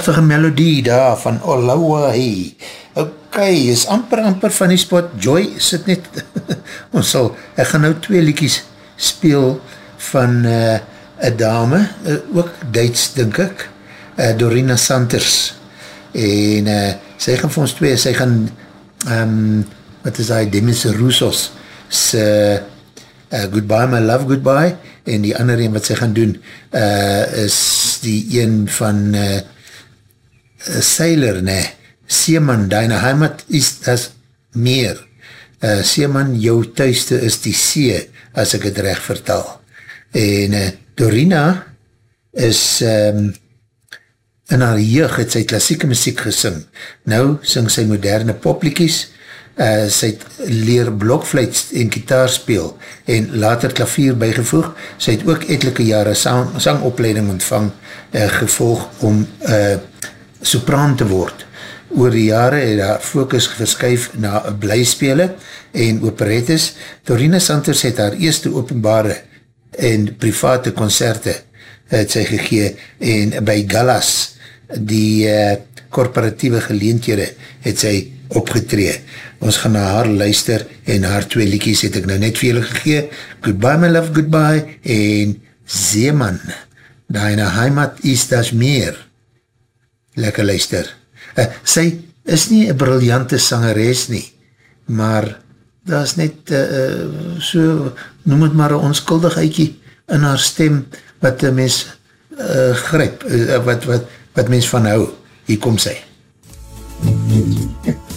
Prachtige melodie daar van Olawahi. Ok, is amper amper van die spot. Joy sit net, ons sal, ek gaan nou twee liekies speel van uh, een dame, uh, ook Duits, dink ek, uh, Dorina Santers. En uh, sy gaan vir ons twee, sy gaan, um, wat is hy, Demis Roussos, sy uh, Goodbye My Love Goodbye, en die ander een wat sy gaan doen, uh, is die een van uh, Sailor, nee, Seeman, deine heimat is das meer. Uh, Seeman, jou thuiste is die see, as ek het recht vertaal. En uh, Dorina is um, in haar jeug het sy klassieke muziek gesing. Nou sing sy moderne popliekies, uh, sy het leer blokfluit en gitaar speel en later klavier bygevoeg. Sy het ook etelike jare sang, sangopleiding ontvang, uh, gevolg om uh, sopraan te word. Oor die jare het haar focus verskuif na blyspele en operettes. Dorina Santers het haar eerste openbare en private concerte het sy gegee en by Gallas die uh, korporatieve geleenthede het sy opgetree. Ons gaan na haar luister en haar twee liekies het ek nou net vir julle gegee. Goodbye my love, goodbye en Zeeman, deine heimat is das meer. Lekker luister. Uh, sy is nie een briljante sangeres nie, maar daar is net uh, so, noem het maar een onskuldigheidje in haar stem, wat die mens uh, grijp, uh, wat, wat, wat mens van hou. Hier kom sy. Hör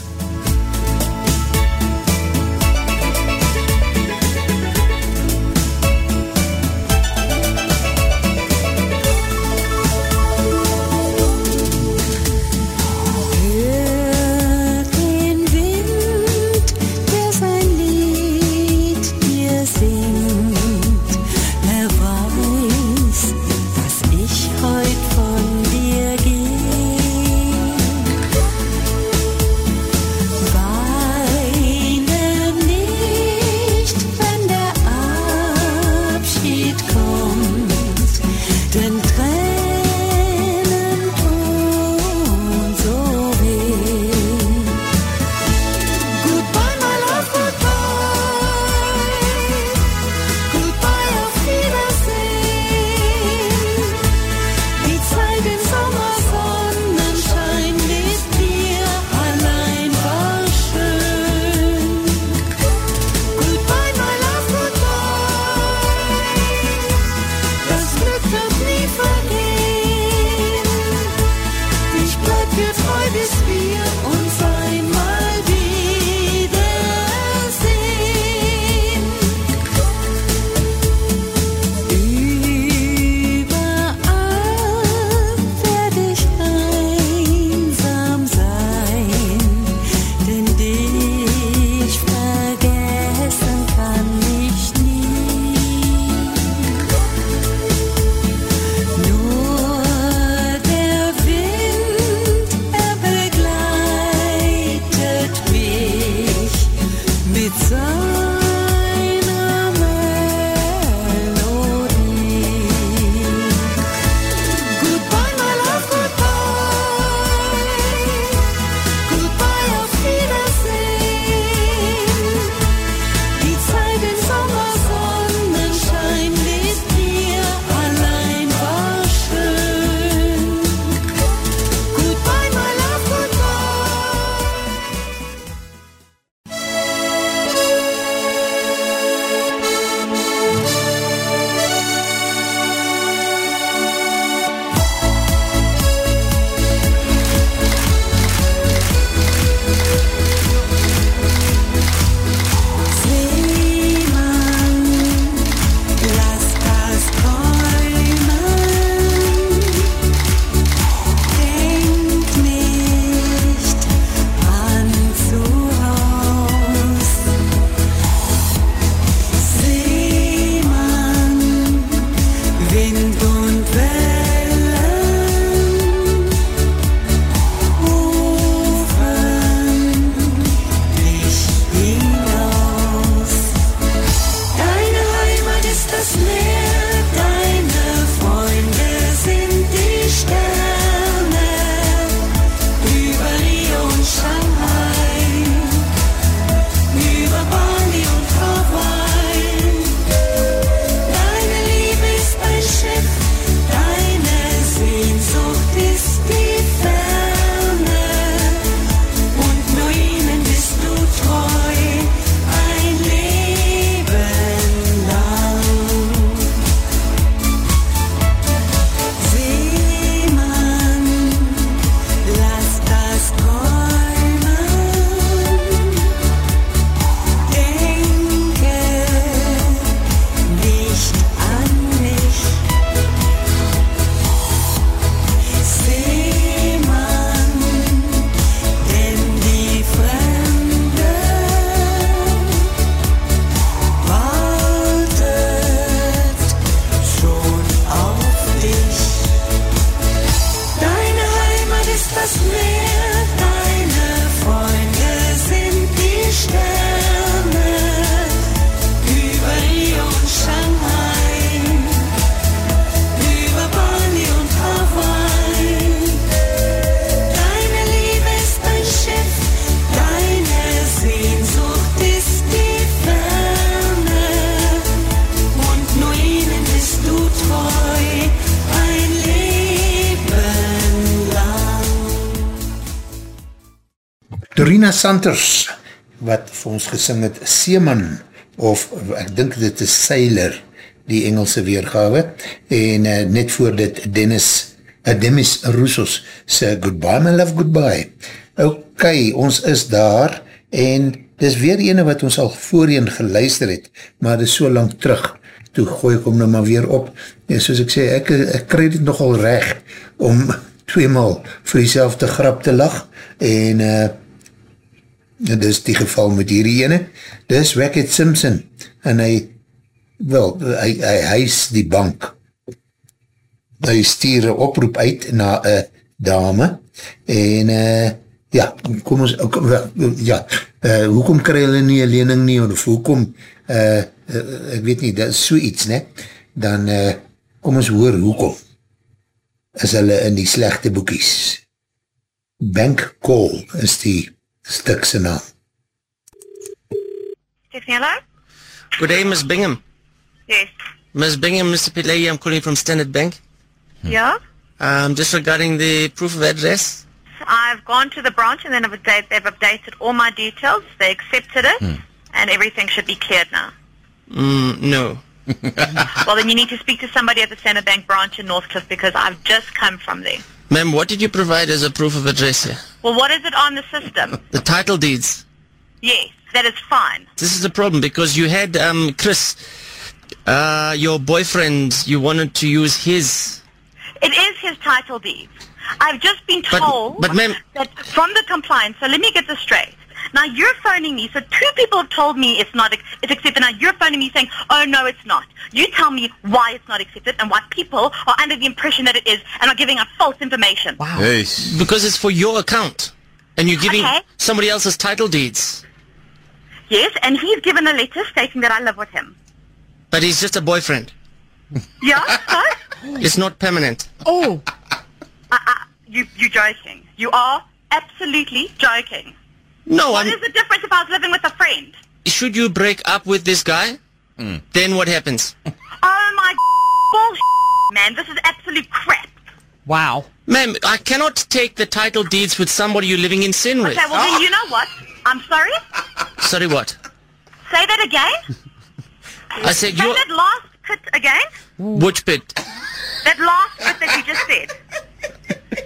Santers, wat vir ons gesing het, Seeman, of ek dink dit is Sailor, die Engelse weergawe, en uh, net voor dit Dennis, uh, Demis Roussos, se Goodbye My Love Goodbye. Ok, ons is daar, en dis weer ene wat ons al voorheen geluister het, maar dis so lang terug, toe gooi ek hom nou maar weer op, en soos ek sê, ek, ek krij dit nogal reg, om tweemaal vir die grap te lach, en uh, dit is die geval met hierdie ene, dis Wackett Simpson, en hy, wel, hy, hy huis die bank, hy stuur een oproep uit na een dame, en uh, ja, kom ons, wel, ja, uh, hoekom kry hulle nie een lening nie, of hoekom, uh, ek weet nie, dat is so iets, ne, dan uh, kom ons hoor hoekom, is hulle in die slechte boekies. Bank Call is die stikse naam. Hello? Good day, Ms. Bingham. Yes. Ms. Bingham, Mr. Pillay, I'm calling from Standard Bank. Yeah? Um, just regarding the proof of address. I've gone to the branch and then I've update, they've updated all my details. They accepted it and everything should be cleared now. Mm, no. well, then you need to speak to somebody at the Standard Bank branch in Northcliffe because I've just come from there. Ma'am, what did you provide as a proof of address here? Well, what is it on the system? The title deeds. yes, that is fine. This is a problem because you had um, Chris, uh, your boyfriend, you wanted to use his. It is his title deed. I've just been But- told but ma'am- that from the compliance, so let me get this straight. Now you're phoning me, so two people have told me it's not, it's accepted. Now you're phoning me saying, oh no, it's not. You tell me why it's not accepted and why people are under the impression that it is and are giving out false information. Wow. Yes. Because it's for your account. And you're giving Okay. somebody else's title deeds. Yes, and he's given a letter stating that I live with him. But he's just a boyfriend. Yeah, so? It's not permanent. Uh, uh, you, you're joking. You are absolutely joking. No, What I'm, is the difference if I was living with a friend? should you break up with this guy, hmm. then what happens? Oh my bullshit, man. This is absolute crap. Wow. Ma'am, I cannot take the title deeds with somebody you're living in sin with. Okay, well then you know what? I'm sorry. Sorry, what? Say that again. I said Say you. that last bit again. Which bit? That last bit that you just said.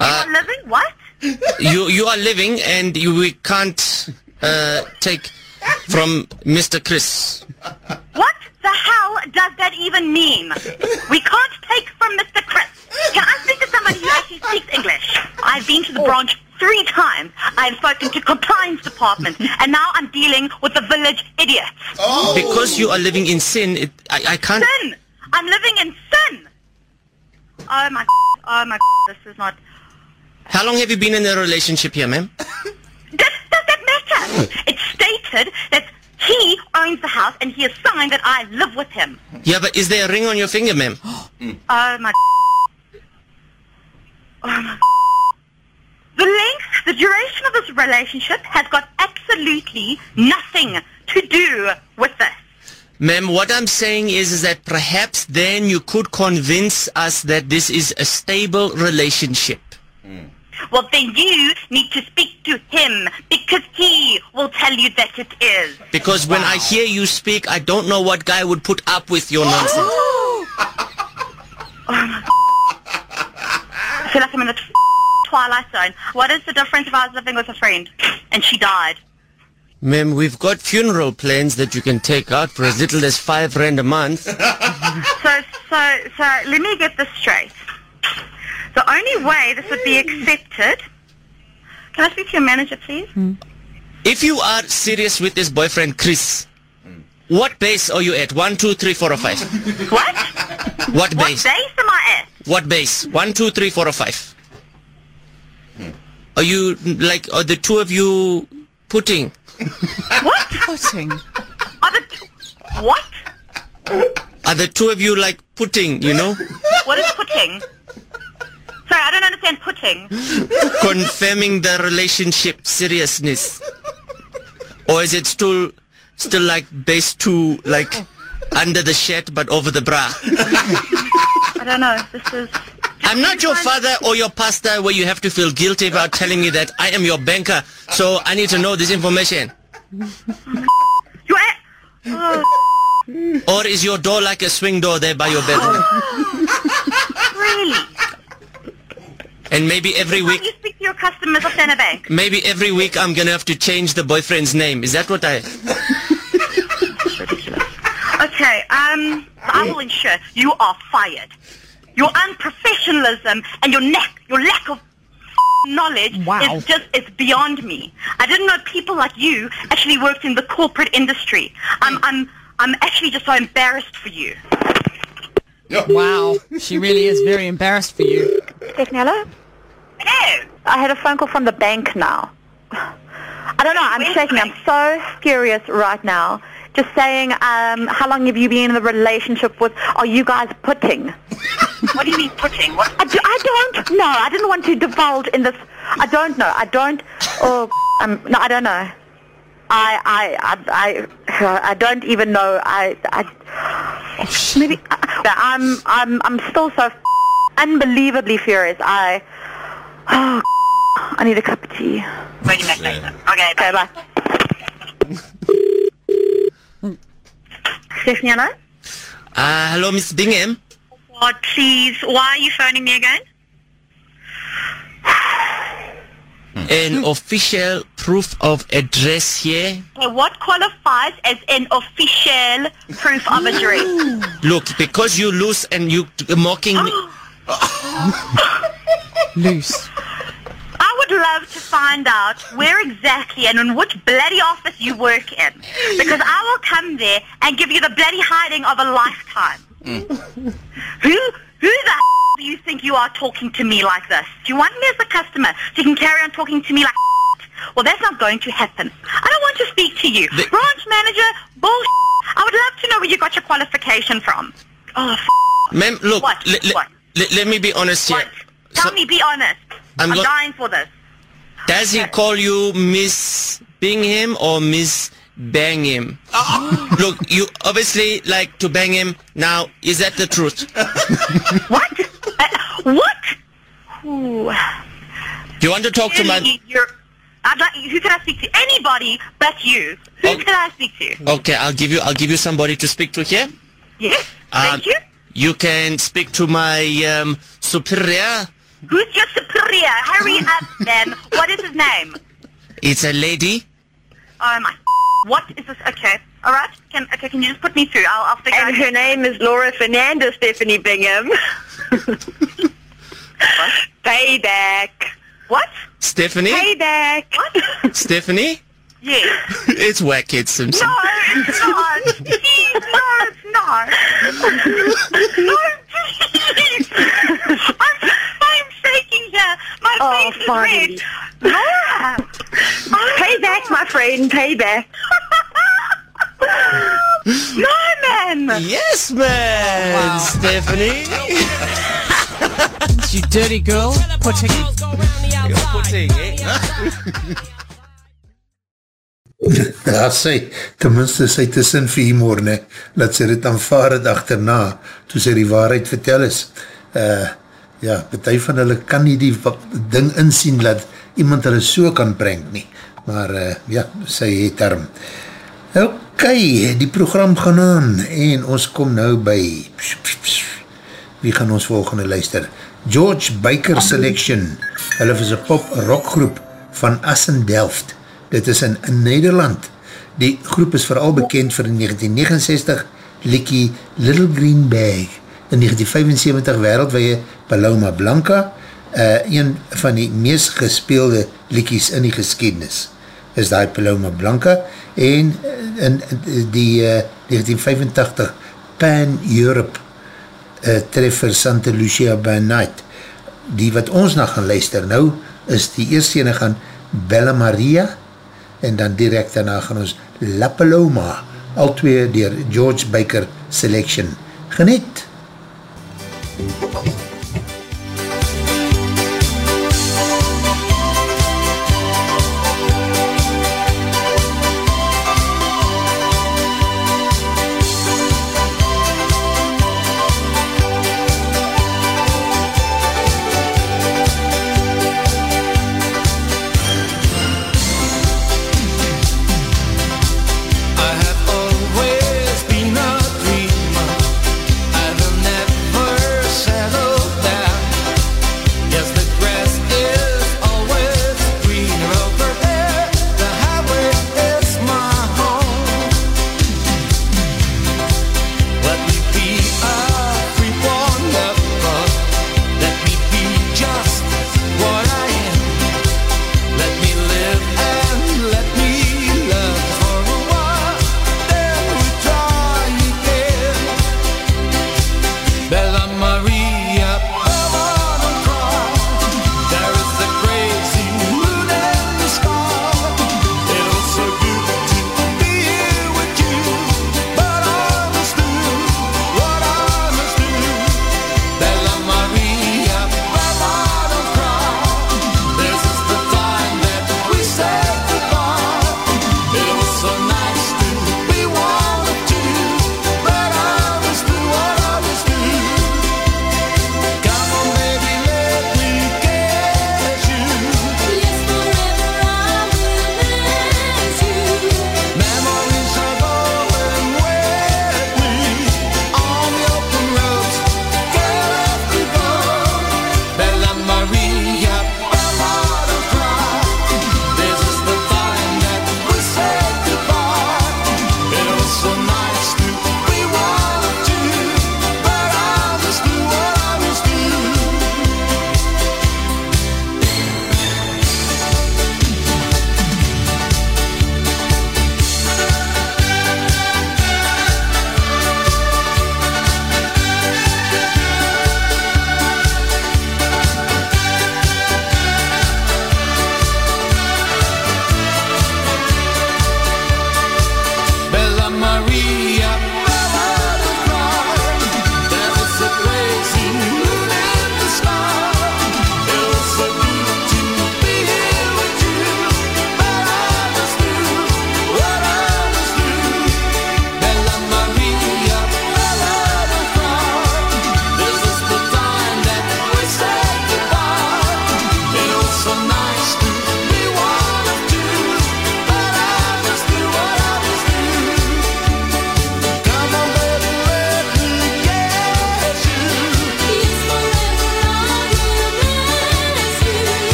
Uh, you are living what? You you are living, and you, we can't uh, take from Mr. Chris. What the hell does that even mean? We can't take from Mr. Chris. Can I speak to somebody who actually speaks English? I've been to the branch three times. I've spoken to compliance department, and now I'm dealing with the village idiots. Oh. Because you are living in sin, it, I, I can't. Sin. I'm living in sin. Oh my. Oh my. This is not. How long have you been in a relationship here, ma'am? Does, does that matter? It's stated that he owns the house and he has signed that I live with him. Yeah, but is there a ring on your finger, ma'am? Oh my. Oh my. The length, the duration of this relationship has got absolutely nothing to do with this. Ma'am, what I'm saying is, is that perhaps then you could convince us that this is a stable relationship. Hmm. Well, then you need to speak to him because he will tell you that it is. Because when I hear you speak, I don't know what guy would put up with your nonsense. I feel like I'm in the t- twilight zone. What is the difference if I was living with a friend and she died? Ma'am, we've got funeral plans that you can take out for as little as five rand a month. So, so, so, let me get this straight. The only way this would be accepted. Can I speak to your manager, please? Hmm. If you are serious with this boyfriend, Chris, what base are you at? One, two, three, four, or five? What? What What base? base am I at? What base? One, two, three, four, or five? Are you like? Are the two of you putting? What? Putting? Are the what? Are the two of you like putting? You know, What is putting? Sorry, I don't understand putting. confirming the relationship seriousness, or is it still, still like base two, like under the shirt but over the bra? I don't know. This is. I'm not your father or your pastor where you have to feel guilty about telling me that I am your banker. So I need to know this information. You a- oh, Or is your door like a swing door there by your bedroom? really? And maybe every week, do you speak to your customers of Standard Bank? maybe every week I'm gonna have to change the boyfriend's name. Is that what I? Okay, um, I will ensure you are fired. Your unprofessionalism and your neck, your lack of knowledge Wow. is just, it's beyond me. I didn't know people like you actually worked in the corporate industry. I'm, I'm, I'm actually just so embarrassed for you. Wow. She really is very embarrassed for you. Stephanie, hello? Hello. I had a phone call from the bank now. I don't know, I'm Where's shaking. I'm so furious right now. Just saying, um, how long have you been in the relationship with, are you guys putting? What do you mean putting? What? I, do, I don't know. I didn't want to divulge in this. I don't know. I don't, oh, um, no, I don't know. I, I, I, I, I don't even know. I, I, maybe, I, I'm, I'm, I'm still so unbelievably furious. I, oh, I need a cup of tea. When you. Okay, Okay, bye. bye. Stephanie, hello? Uh, hello, Miss Bingham. What, please? Why are you phoning me again? Hmm. An official proof of address here. Okay, what qualifies as an official proof of address? Hmm. Look, because you loose and you t- mocking me. Loose. I would love to find out where exactly and in which bloody office you work in. Because I will come there and give you the bloody hiding of a lifetime. Hmm. Who, who the do you think you are talking to me like this? Do you want me as a customer so you can carry on talking to me like Well, that's not going to happen. I don't want to speak to you. The- Branch manager, bullshit. I would love to know where you got your qualification from. Oh, f- Ma'am, look, What? le- What? le- let me be honest here. what? Tell So- me, be honest. I'm I'm, go- dying for this. Does he call you Miss Bingham or Miss Bang him? Look, you obviously like to bang him. Now, is that the truth? What? Uh, what? Ooh. You want to talk to my... You're, I'd like, who can I speak to? Anybody but you. Who Oh. can I speak to? Okay, I'll give you, I'll give you somebody to speak to here. Yes. Um, Thank you. You can speak to my um, superior. Who's your superior? Hurry up, then. What is his name? It's a lady. Oh my. What is this? Okay. All right. Can okay? Can you just put me through? I'll, I'll figure out. And her name is Laura Fernandez, Stephanie Bingham. Payback. What? Stephanie? Payback. What? Stephanie? yes. It's Wackhead Simpson. No, it's not. Please, no, it's not. No, please. I'm, I'm shaking here. My Oh, face is funny. red. Laura. Payback, my friend. Payback. No, man. Yes, man, Stephanie. You dirty girl. Putting. You're putting, eh? Ja, sy, tenminste sy te sin vir humor, ne, dat sy dit aanvaar het achterna, toe sy die waarheid vertel is. Uh, ja, betuig van hulle kan nie die ding insien, dat iemand hulle so kan breng nie. Maar, uh, ja, sy het daarom. Ok, die program gaan aan, en ons kom nou by, wie gaan ons volgende luister? George Baker Selection, hulle is een pop rockgroep van Assendelft, dit is in, in Nederland. Die groep is vooral bekend vir die 1969 liekie Little Green Bag, in 1975 wereldwee Paloma Blanca, uh, een van die meest gespeelde liekies in die geschiedenis, is die Paloma Blanca, en in, die uh, 1985 Pan Europe uh, treffer Santa Lucia by Night. Die wat ons na gaan luister nou, is die eerste ene gaan Bella Maria, en dan direct daarna gaan ons La Paloma, al twee dier George Baker Selection. Geniet! Yes,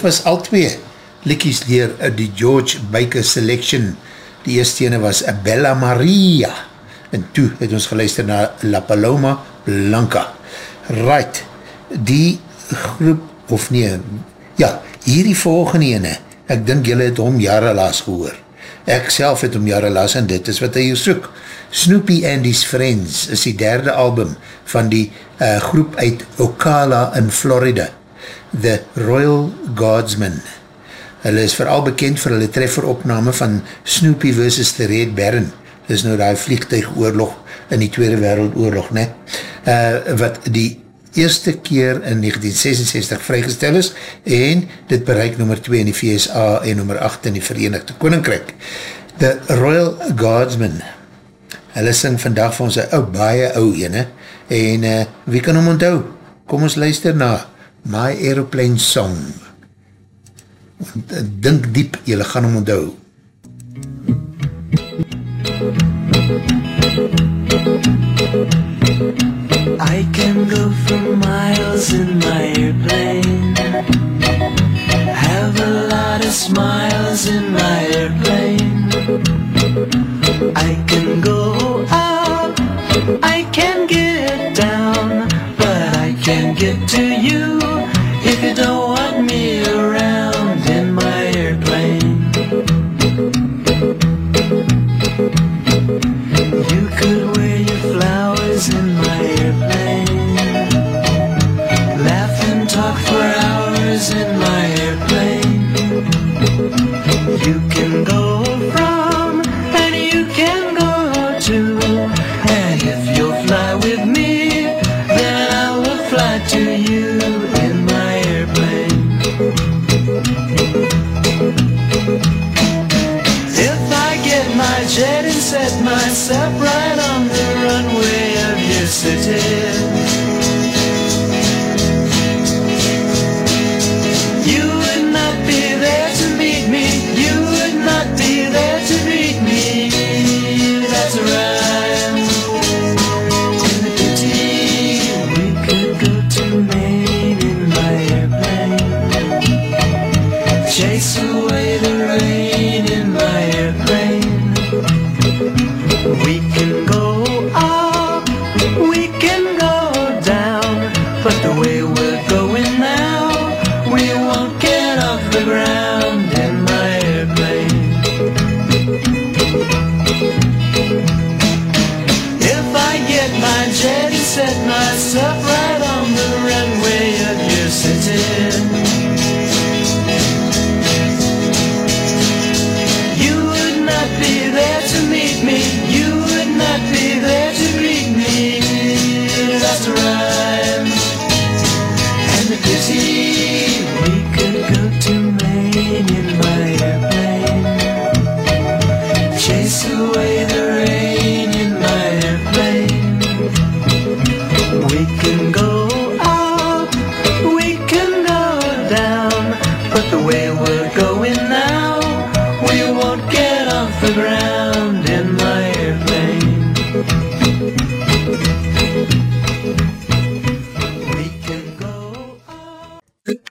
dit was al twee likkies dier uh, die George Baker Selection. Die eerste ene was Bella Maria. En toe het ons geluister na La Paloma Blanca. Right, die groep, of nee, ja, hierdie volgende ene, ek dink jylle het hom jare laas gehoor. Ek self het hom jare laas en dit is wat hy hier soek. Snoopy and his Friends is die derde album van die uh, groep uit Ocala in Florida. The Royal Guardsmen. Hulle is vooral bekend vir hulle trefferopname van Snoopy versus the Red Baron. Dit is nou die vliegtuigoorlog in die Tweede Wereldoorlog, ne? Uh, wat die eerste keer in 1966 vrygestel is en dit bereik nummer 2 in die VSA en nummer 8 in die Verenigde Koninkrijk. The Royal Guardsmen. Hulle sing vandag vir ons een ou, baie ou ene en uh, wie kan hom onthou? Kom ons luister na My Aeroplane Song. Dink diep, jylle gaan hom onthou. I can go for miles in my airplane. Have a lot of smiles in my airplane. I can go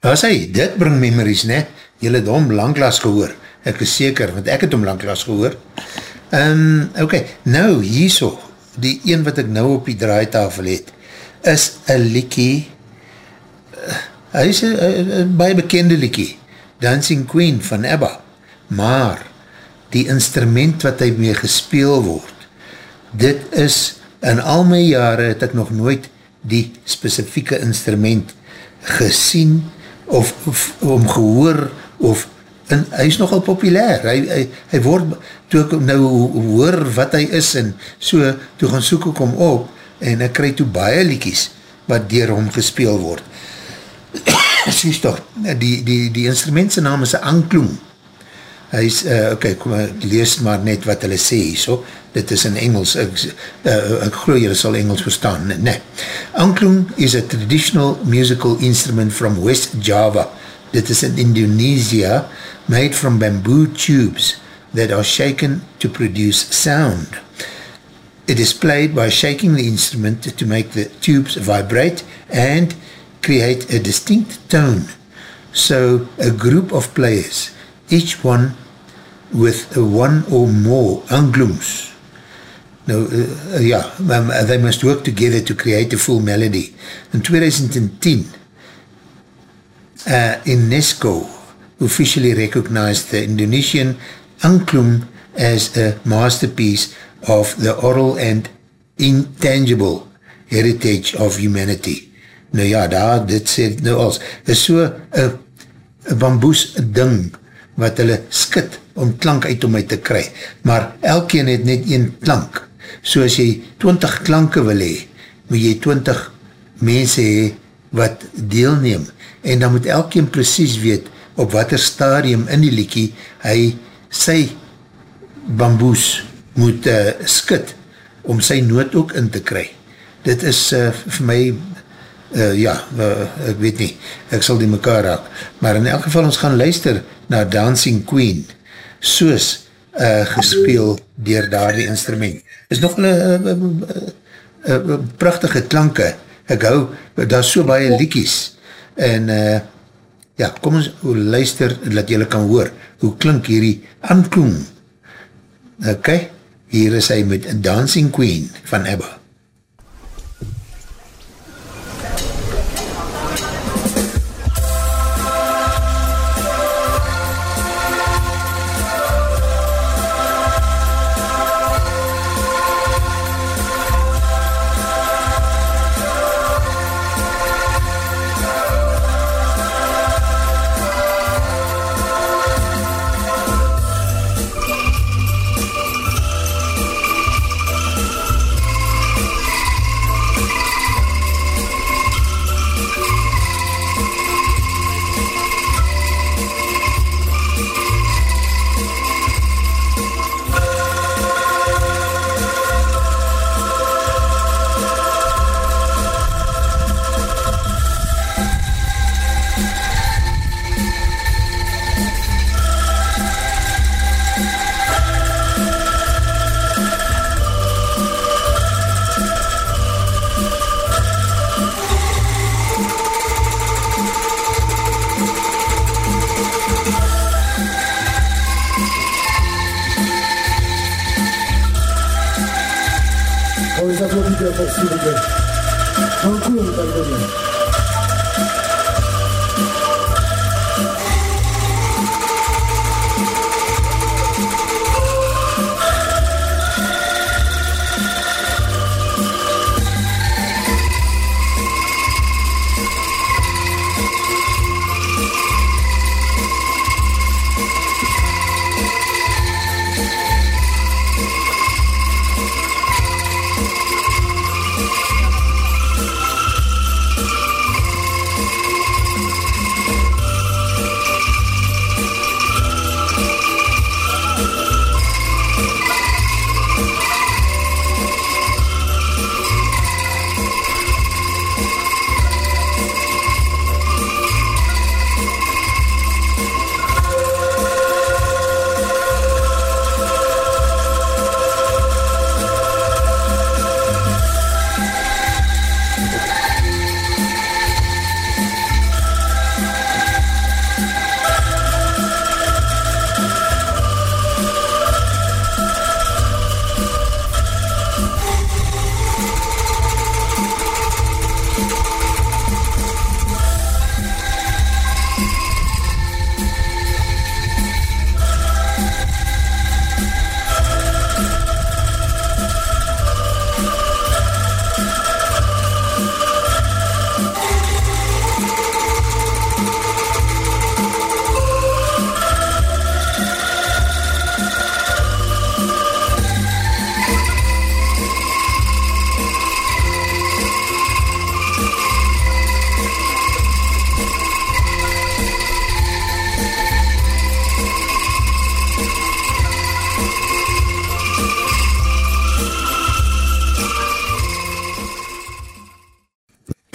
daar sê, dit bring memories, ne? Julle het hom langklaas gehoor, ek is seker, want ek het hom langklaas gehoor. Um, ok, nou hierso, die een wat ek nou op die draaitafel het, is een liekie, uh, hy is een baie bekende liekie, Dancing Queen van ABBA, maar die instrument wat hy mee gespeel word, dit is, in al my jare het ek nog nooit die specifieke instrument gesien of, of om gehoor of en hy is nogal populair. Hy, hy, hy word, toe ek nou hoor wat hy is en so toe gaan soek ek om op en ek krij toe baie liekies wat dier hom gespeel word. Sies toch die, die, die instrumentse naam is ankloem hy is, uh, ok, kom, lees maar net wat hulle sê so, dit is in Engels, ek, uh, ek geloof julle sal Engels verstaan, nee. Angklung is a traditional musical instrument from West Java. Dit is in Indonesia, made from bamboo tubes that are shaken to produce sound. It is played by shaking the instrument to make the tubes vibrate and create a distinct tone. So a group of players, each one with one or more anglooms, Nou, uh, ja, um, they must work together to create a full melody. In 2010, uh, UNESCO officially recognized the Indonesian Angklung as a masterpiece of the oral and intangible heritage of humanity. Nou ja, daar, dit sê nou als, is so een bamboes ding wat hulle skit om klank uit om uit te kry. Maar elkeen het net een klank so as jy 20 klanke wil hee, moet jy 20 mense hee wat deelneem, en dan moet elkeen precies weet op wat er stadium in die liekie hy sy bamboes moet uh, skit om sy noot ook in te kry. Dit is uh, vir my uh, ja, uh, ek weet nie, ek sal die mekaar raak, maar in elk geval ons gaan luister na Dancing Queen, soos uh, gespeel dier daar die instrument is nog een uh, uh, uh, prachtige klanke. Ek hou, daar is so baie liekies. En uh, ja, kom ons luister, dat jylle kan hoor, hoe klink hierdie aankoen. Ok, hier is hy met Dancing Queen van Ebba.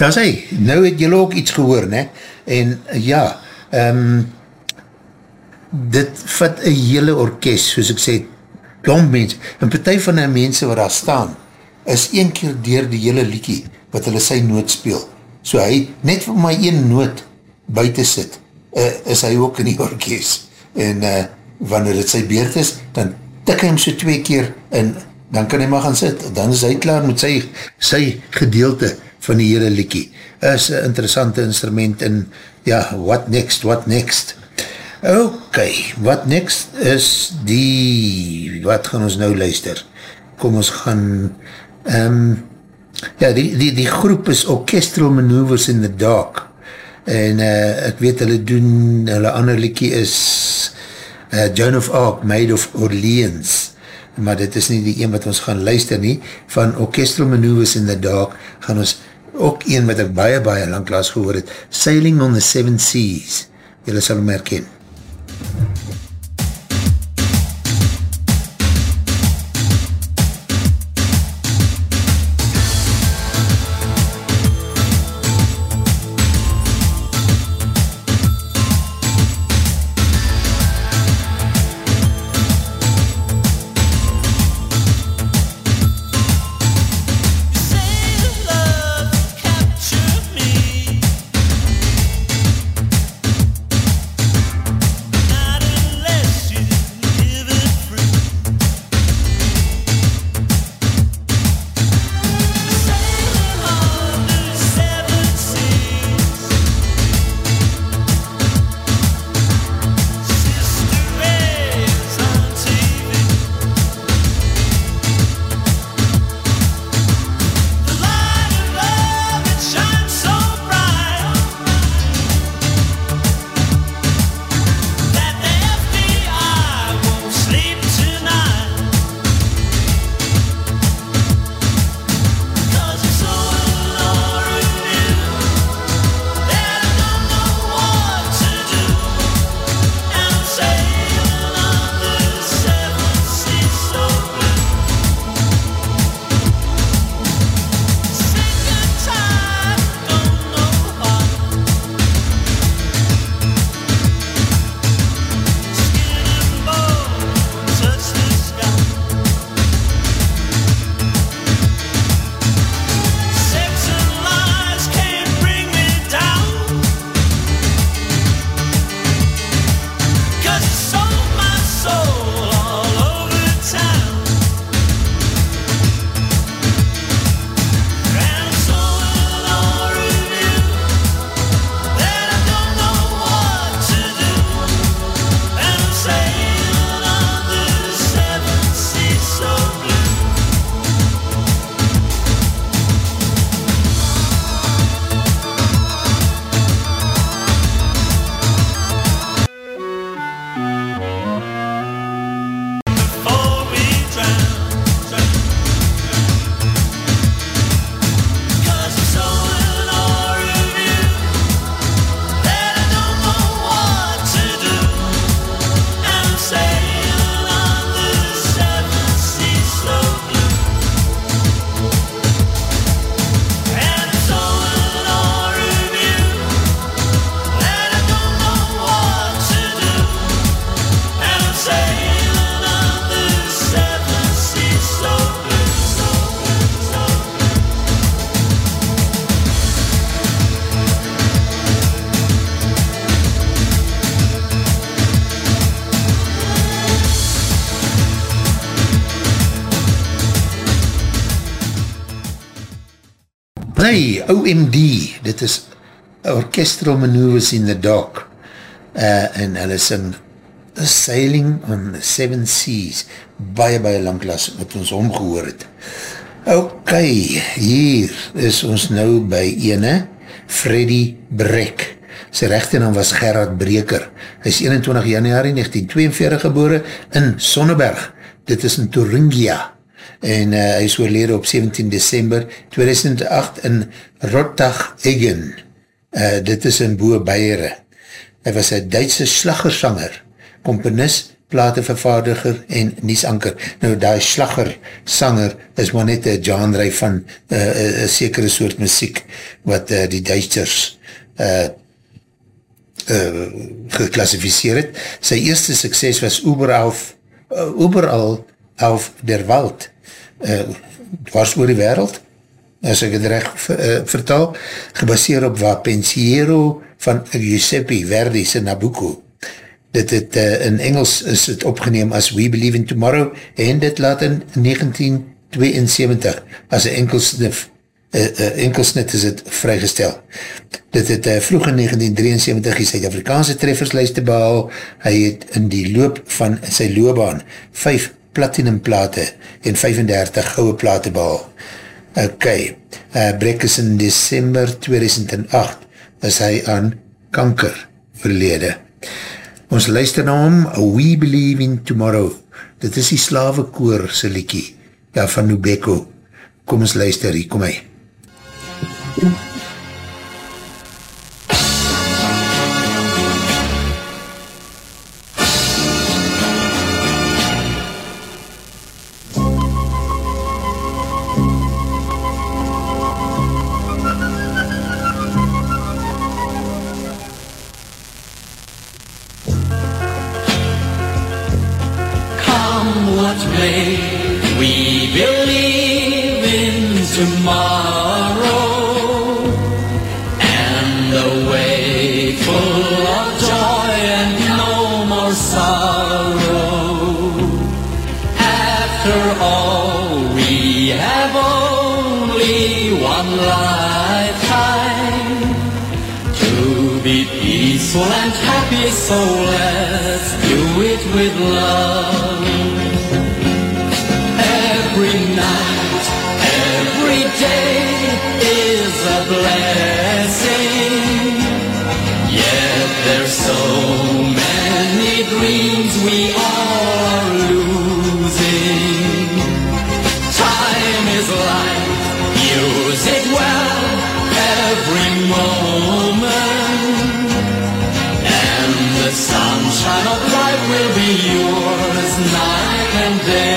Daar is hy, nou het julle ook iets gehoor, ne? En ja, um, dit vat een hele orkest, soos ek sê, klomp mense, en partij van die mense wat daar staan, is een keer dier die hele liekie, wat hulle sy noot speel. So hy, net vir my een noot buiten sit, uh, is hy ook in die orkest. En uh, wanneer het sy beurt is, dan tik hy hem so twee keer, en dan kan hy maar gaan sit, dan is hy klaar met sy, sy gedeelte van die hele liekie. Is een interessante instrument en ja, what next, what next? Ok, what next is die, wat gaan ons nou luister? Kom ons gaan, um, ja, die, die, die groep is Orchestral Maneuvers in the Dark en uh, ek weet hulle doen, hulle ander liekie is uh, Joan of Arc, Maid of Orleans, maar dit is nie die een wat ons gaan luister nie, van Orchestral Maneuvers in the Dark gaan ons ook een wat ek baie, baie lang laas gehoor het, Sailing on the Seven Seas, julle sal hem herken. Hey, OMD, dit is Orchestral Maneuvers in the Dark uh, en hulle sing Sailing on the Seven Seas baie baie lang klas wat ons omgehoor het. Ok, hier is ons nou by ene Freddy Brek sy rechte naam was Gerard Breker. Hy is 21 januari 1942 gebore in Sonneberg. Dit is in Thuringia en uh, hy is oorlede op 17 december 2008 in Rottach-Eggen. Uh, dit is in Boe Beiere. Hy was een Duitse slaggersanger, komponist, platenvervaardiger en niesanker. Nou, die slagger, sanger, is maar net een genre van uh, een sekere soort muziek, wat uh, die Duitsers uh, uh, geklassificeer het. Sy eerste sukses was Uberal, uh, Uberal auf der Wald, uh, dwars oor die wereld, as ek het recht uh, vertaal, gebaseer op Wapensiero van Giuseppe Verdi se Nabucco. Dit het uh, in Engels is het opgeneem as We Believe in Tomorrow en dit laat in 1972 as een enkelsnif uh, uh, enkelsnit is het vrygestel. Dit het uh, vroeg in 1973 die Suid-Afrikaanse trefferslijste behaal. Hy het in die loop van sy loopbaan 5 platinum plate en 35 gouwe plate behaal. Ok, uh, Brek is in december 2008 is hy aan kanker verlede. Ons luister na hom, We Believe in Tomorrow. Dit is die slavekoor se liekie, ja, van Nubeko. Kom ons luister, hier kom hy. Come we believe in tomorrow and a way full of joy and no more sorrow. After all, we have only one lifetime to be peaceful and happy, so let's do it with love. Day.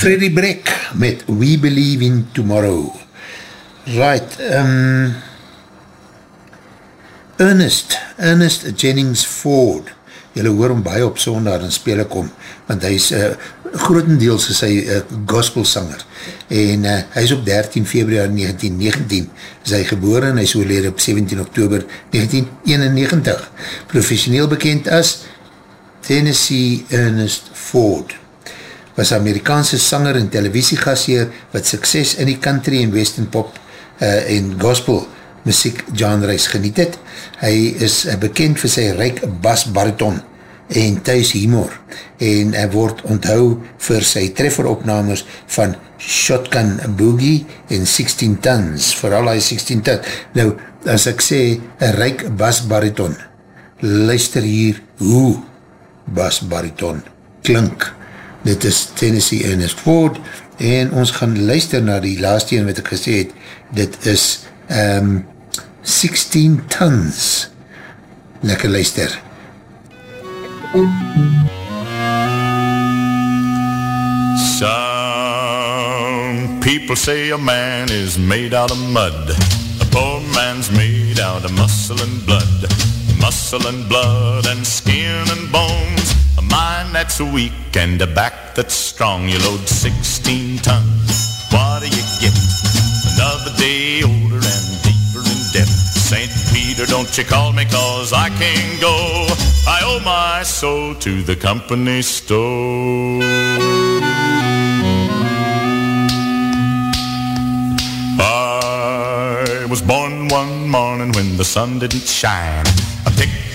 Freddie Breck met We Believe in Tomorrow. Right, um, Ernest, Ernest Jennings Ford, jylle hoor hom baie op sondag en speel ek om, want hy is, uh, grotendeels is hy uh, gospelsanger, en uh, hy is op 13 februari 1919, is hy geboren, hy is oorlede op 17 oktober 1991, professioneel bekend as Tennessee Ernest Ford, was Amerikaanse sanger en televisiegasheer wat sukses in die country en western pop uh, en gospel muziek genres geniet het. Hy is uh, bekend vir sy ryk bas bariton en thuis humor en hy word onthou vir sy trefferopnames van Shotgun Boogie en 16 Tons, vooral hy 16 Tons. Nou, as ek sê, een ryk basbariton, luister hier hoe basbariton klink. Dit is Tennessee Ernest Ford en ons gaan luister na die laatste een wat ek gesê het. Dit is um, 16 tons. Lekker luister. Some people say a man is made out of mud. A poor man's made out of muscle and blood. Muscle and blood and skin and bones. A mind that's weak and a back that's strong. You load 16 tons. What do you get? Another day older and deeper in debt. St. Peter, don't you call me cause I can't go. I owe my soul to the company store. I was born one morning when the sun didn't shine. I picked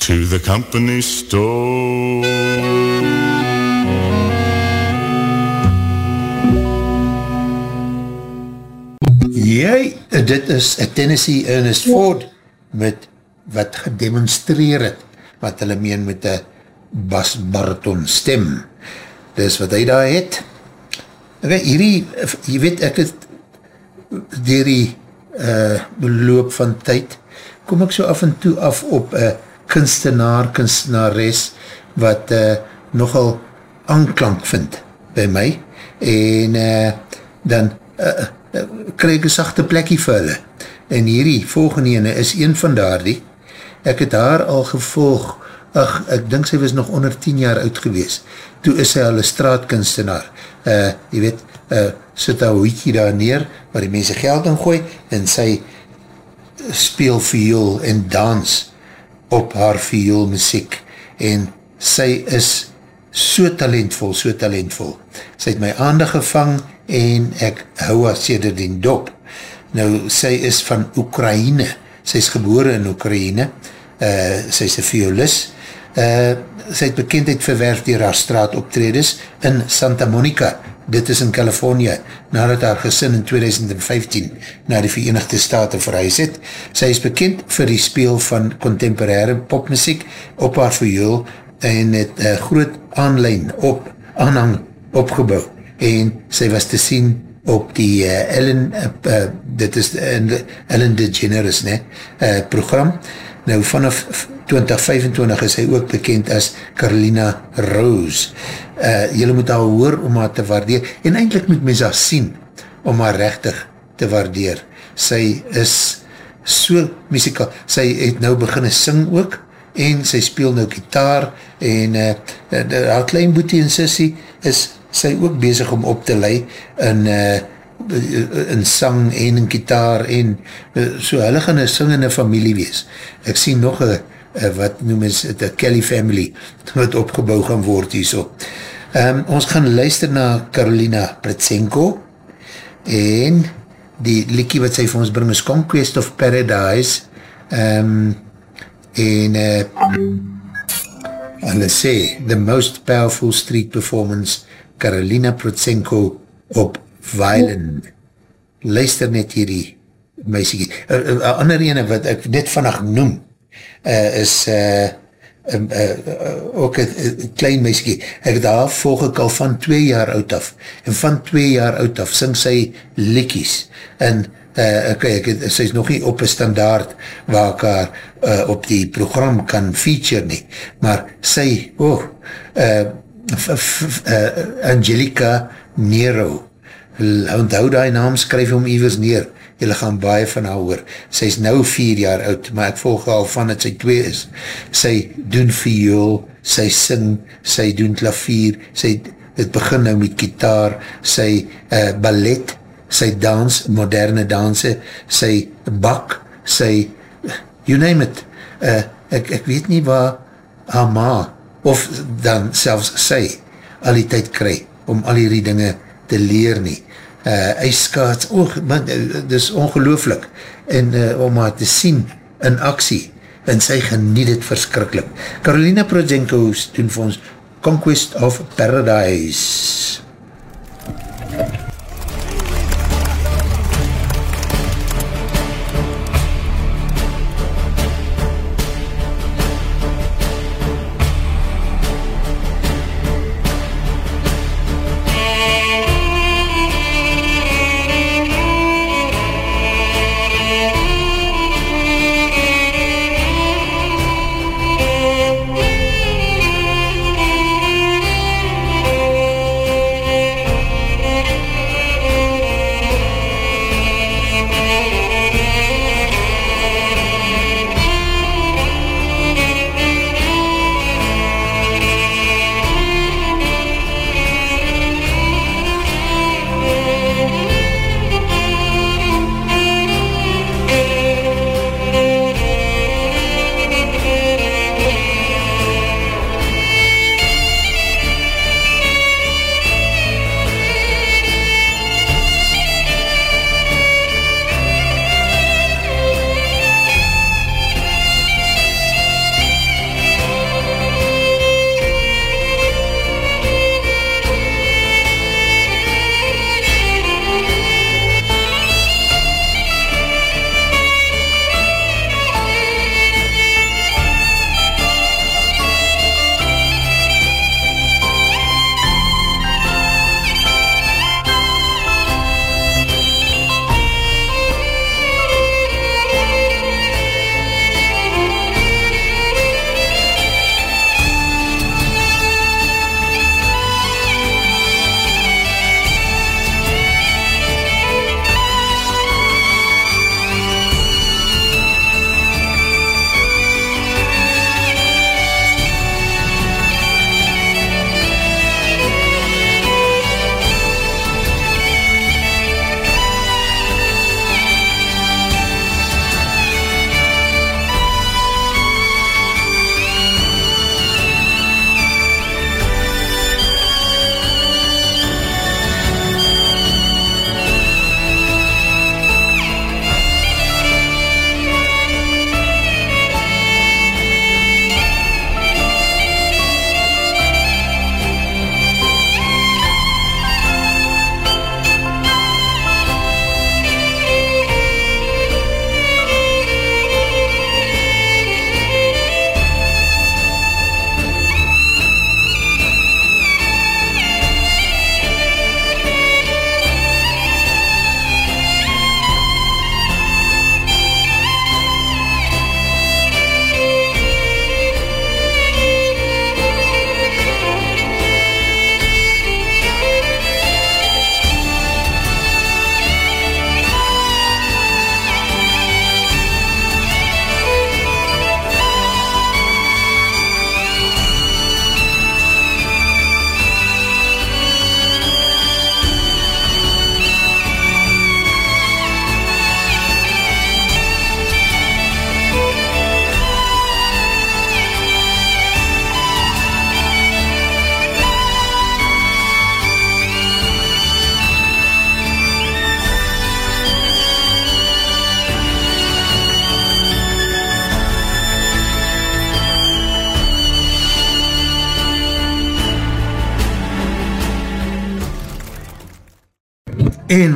to the company store. Jy, dit is a Tennessee Ernest Ford met wat gedemonstreer het, wat hulle meen met een basbaraton stem. Dis wat hy daar het. Ok, hierdie, jy weet, ek het dier die uh, beloop van tyd, kom ek so af en toe af op een kunstenaar, kunstenares, wat uh, nogal aanklank vind by my, en uh, dan uh, uh, krijg ek een sachte plekkie vir hulle. En hierdie volgende ene is een van daar die, ek het haar al gevolg, ach, ek dink sy was nog onder 10 jaar oud gewees, toe is sy al een straatkunstenaar, uh, jy weet, uh, sit haar hoekie daar neer, waar die mense geld in gooi, en sy speel viool en dans op haar viool muziek, en sy is so talentvol, so talentvol. Sy het my aandag gevang, en ek hou haar sêder die dop. Nou, sy is van Oekraïne, sy is gebore in Oekraïne, uh, sy is een violist, uh, sy het bekendheid verwerf dier haar straat optredes in Santa Monica, dit is in Californië, nadat haar gesin in 2015 na die Verenigde Staten verhuis het. Sy is bekend vir die speel van contemporaire popmuziek op haar viool en het uh, groot aanlijn op, aanhang opgebouw en sy was te sien op die uh, Ellen, uh, uh, dit is uh, Ellen DeGeneres ne, uh, program. Nou vanaf 2025 is hy ook bekend as Carolina Rose. Uh, Julle moet haar hoor om haar te waardeer en eindelijk moet mens haar sien om haar rechtig te waardeer. Sy is so muzikaal. Sy het nou beginne sing ook en sy speel nou gitaar en uh, haar klein boetie en sissie is sy ook bezig om op te lei in, uh, in sang en in gitaar en uh, so hulle gaan een singende familie wees. Ek sien nog een wat noem is het, een Kelly family, wat opgebouw gaan word hier so. Um, ons gaan luister na Carolina Pretsenko, en die liekie wat sy vir ons bring is Conquest of Paradise, um, en uh, hulle sê, the most powerful street performance, Carolina Pretsenko op violin. Luister net hierdie meisiekie. Een uh, uh, ander ene wat ek net vannacht noem, uh, is uh, um, uh, ook een klein meisiekie. Ek haar volg ek al van twee jaar oud af. En van twee jaar oud af sing sy likkies. En uh, ek, ek, sy is nog nie op een standaard waar ek haar uh, op die program kan feature nie. Maar sy, oh, uh, f, f, uh, Angelica Nero, onthou die naam, skryf hom evers neer, jylle gaan baie van haar hoor, sy is nou vier jaar oud, maar ek volg al van het sy twee is, sy doen viool, sy sing, sy doen klavier, sy, het begin nou met gitaar, sy uh, ballet, sy dans, moderne danse, sy bak, sy, you name it, uh, ek, ek weet nie waar haar ma, of dan selfs sy, al die tyd kry, om al die dinge te leer nie. Uh, ijskaats, oh, man, dit is ongelooflik, en uh, om haar te sien in aksie, en sy geniet het verskrikkelijk. Carolina Prozenko doen vir ons Conquest of Paradise.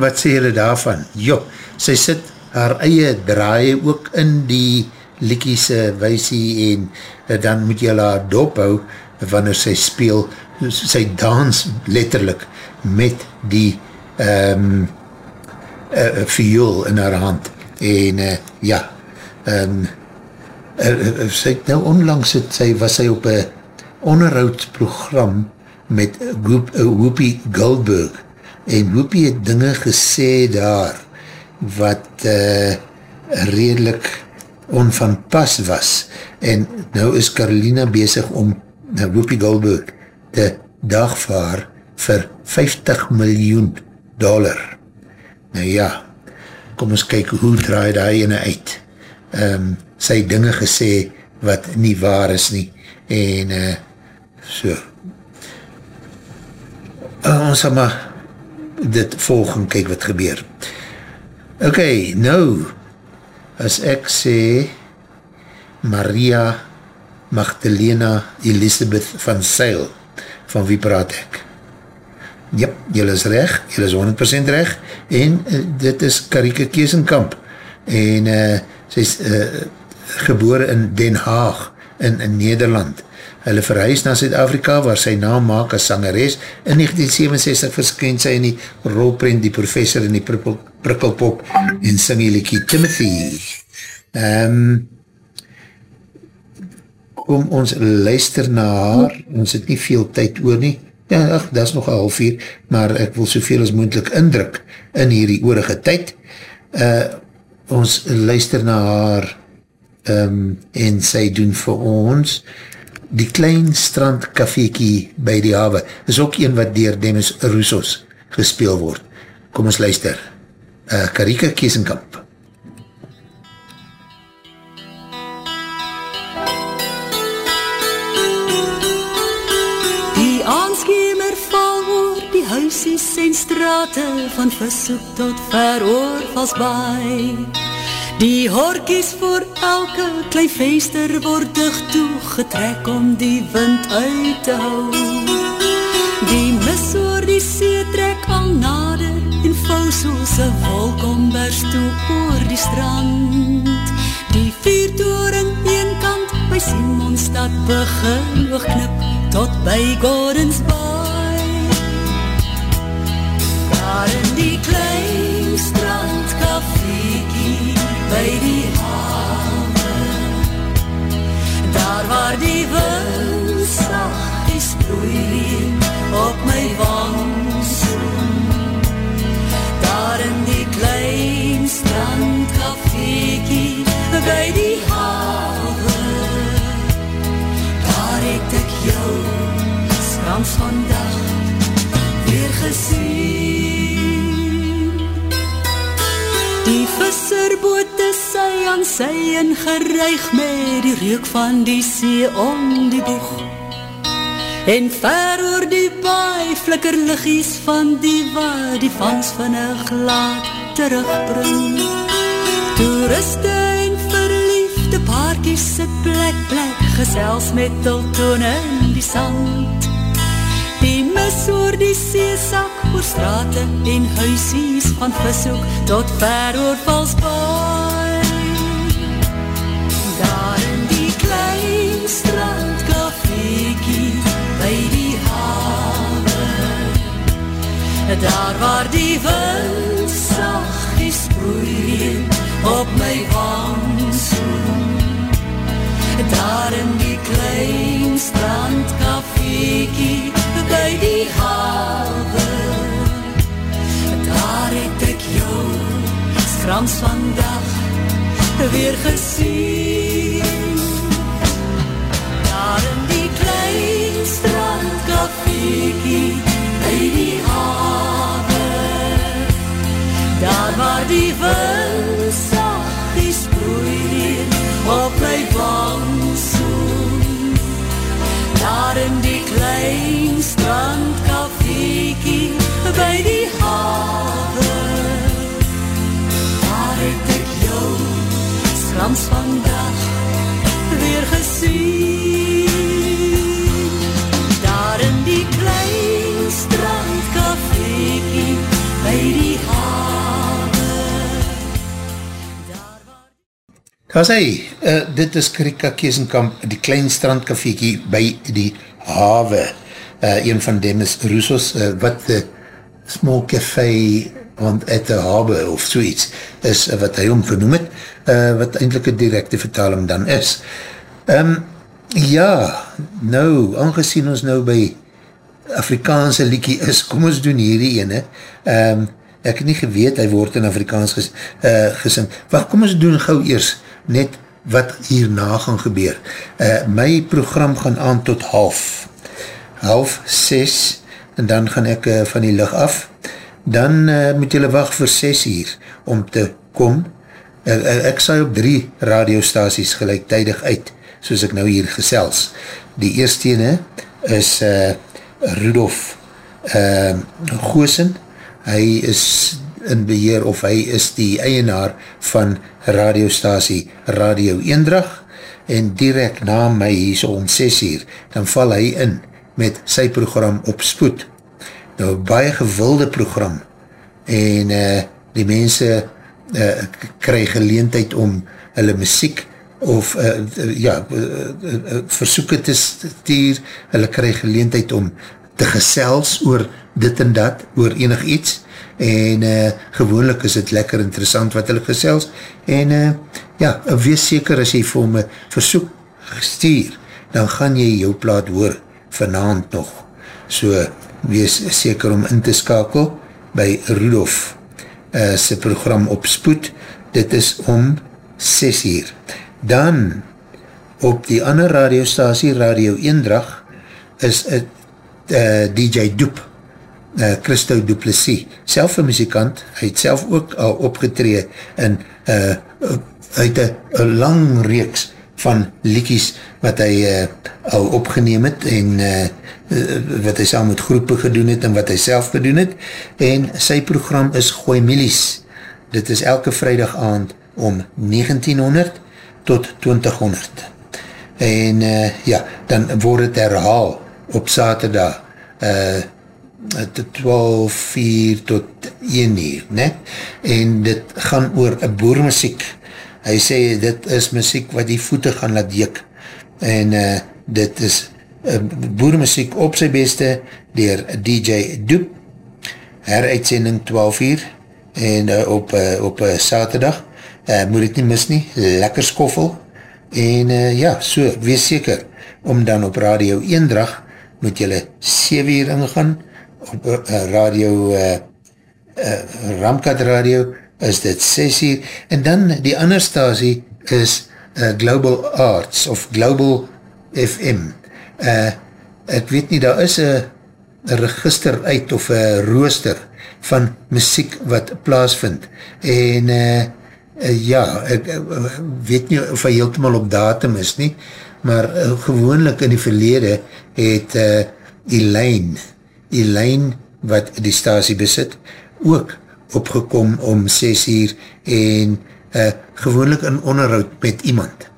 Wat sê julle daarvan? Jo, sy sit haar eie draai ook in die liekiese weisie en uh, dan moet jy haar dop hou wanneer sy speel, sy dans letterlik met die um, uh, viool in haar hand en uh, ja um, uh, uh, sy nou onlangs het, sy, was sy op een onderhoudsprogram met Whoop, Whoopi Goldberg en Whoopi het dinge gesê daar wat uh, redelijk onvanpas was en nou is Carolina bezig om uh, Whoopi Goldberg te dagvaar vir 50 miljoen dollar. Nou ja, kom ons kyk hoe draai die ene uit. Um, sy dinge gesê wat nie waar is nie en uh, so uh, ons sal maar dit volg en kyk wat gebeur. Ok, nou as ek sê Maria Magdalena Elisabeth van Seil van wie praat ek? Ja, jylle is reg, jylle is 100% reg en uh, dit is Karike Keesenkamp en uh, sy is uh, gebore in Den Haag in, in Nederland. Hulle verhuis na Zuid-Afrika waar sy naam maak as sangeres. In 1967 verskyn sy in die rolprint die professor in die prikkel, prikkelpop en sing die liekie Timothy. Um, kom ons luister na haar, ons het nie veel tyd oor nie, ja, ach, dat is nog een half uur, maar ek wil soveel as moendlik indruk in hierdie oorige tyd. Uh, ons luister na haar um, en sy doen vir ons die klein strand kafeekie by die hawe, is ook een wat dier Demis Roussos gespeel word. Kom ons luister. Uh, Karika Kiesenkamp. Die aanskemer val oor die huisies en strate van versoek tot ver oor Valsbaai. Die horkies voor elke klein venster word dicht toegetrek om die wind uit te hou. Die mis oor die see trek al nader en vou soos een wolk om berst toe oor die strand. Die viertoren een kant by Simonstad begin oogknip tot by Gordons Bay. Daar in die klein by die hawe Daar waar die wind sacht die sproeireen op my wang soen Daar in die klein strandkafeekie by die hawe Daar het ek jou skans vandag weer gesien Die visserbote sy aan sy en gereig met die reuk van die see om die boeg. En ver oor die baai flikker liggies van die waar die vans vinnig laat terugbring. Toeriste en verliefde paarkies sit plek plek gesels met tultone in die sand. Die mis oor die seesak oor strate en huisies van vishoek tot ver oor Valsbaai. Daar in die klein strandkafeekie by die hawe Daar waar die wind sachtjes sproeien op my wang soen Daar in die klein strandkafeekie by die hawe Daar het ek jou skrams vandag weer gesien Daar in die klein strandkafeekie by die hawe Daar waar die wind sachtjes broeien op my wang soen. Daar in krans vandag weer gesien. Daar in die klein strandkafeetjie by die hawe. Daar waar... Daar sê, uh, dit is Krika Kiesenkamp, die klein strandkafeetjie by die hawe. Uh, een van dem is Roussos, uh, wat the small café want at the harbour of so iets is wat hy hom genoem het, uh, wat eindelijk een directe vertaling dan is. Um, ja, nou, aangezien ons nou by Afrikaanse liekie is, kom ons doen hierdie ene. Um, ek het nie geweet, hy word in Afrikaans ges, uh, gesing. Wacht, kom ons doen gauw eers net wat hierna gaan gebeur. Uh, my program gaan aan tot half. Half ses, en dan gaan ek uh, van die lig af. Dan uh, moet julle wacht vir ses uur om te kom. Ek saai op drie radiostaties gelijktijdig uit, soos ek nou hier gesels. Die eerste ene is uh, Rudolf uh, Goosen. Hy is in beheer of hy is die eienaar van radiostasie Radio Eendrag en direct na my hier so om 6 uur, dan val hy in met sy program op spoed. Nou, baie gewilde program en uh, die mense uh, krijg geleentheid om hulle muziek of uh, ja, uh, uh, uh, versoeken te stuur, hulle krijg geleentheid om te gesels oor dit en dat, oor enig iets, en uh, gewoonlik is het lekker interessant wat hulle gesels, en uh, ja, wees seker as jy vir my versoek stuur, dan gaan jy jou plaat hoor vanavond nog, so wees seker om in te skakel by Rudolf uh, sy program op spoed, dit is om 6 uur. Dan, op die ander radiostasie, Radio Eendrag, is het uh, DJ Doep, uh, Christo Duplessis, self een muzikant, hy het self ook al opgetree in, uh, uit een lang reeks van liekies wat hy uh, al opgeneem het en uh, wat hy saam met groepen gedoen het en wat hy self gedoen het en sy program is Gooi Milies dit is elke vrijdag aand om 1900 tot 2000 en uh, ja, dan word het herhaal op saterdag uh, 12 uur tot 1 uur ne? en dit gaan oor boermuziek hy sê dit is muziek wat die voete gaan laat dik en uh, dit is uh, boermuziek op sy beste dier DJ Doep. Heruitsending 12 uur en uh, op, uh, op uh, saterdag. Uh, moet het nie mis nie, lekker skoffel. En uh, ja, so wees seker om dan op radio eendrag moet jylle 7 uur ingaan op uh, radio uh, uh, Ramkat radio is dit 6 uur, en dan die ander stasie is uh, Global Arts, of Global FM. Uh, ek weet nie, daar is een register uit, of een rooster van muziek wat plaasvind, en uh, uh, ja, ek uh, weet nie of hy heeltemaal op datum is nie, maar uh, gewoonlik in die verlede het uh, Elaine, Elaine wat die stasie besit, ook opgekom om 6 uur en uh, gewoonlik in onderhoud met iemand.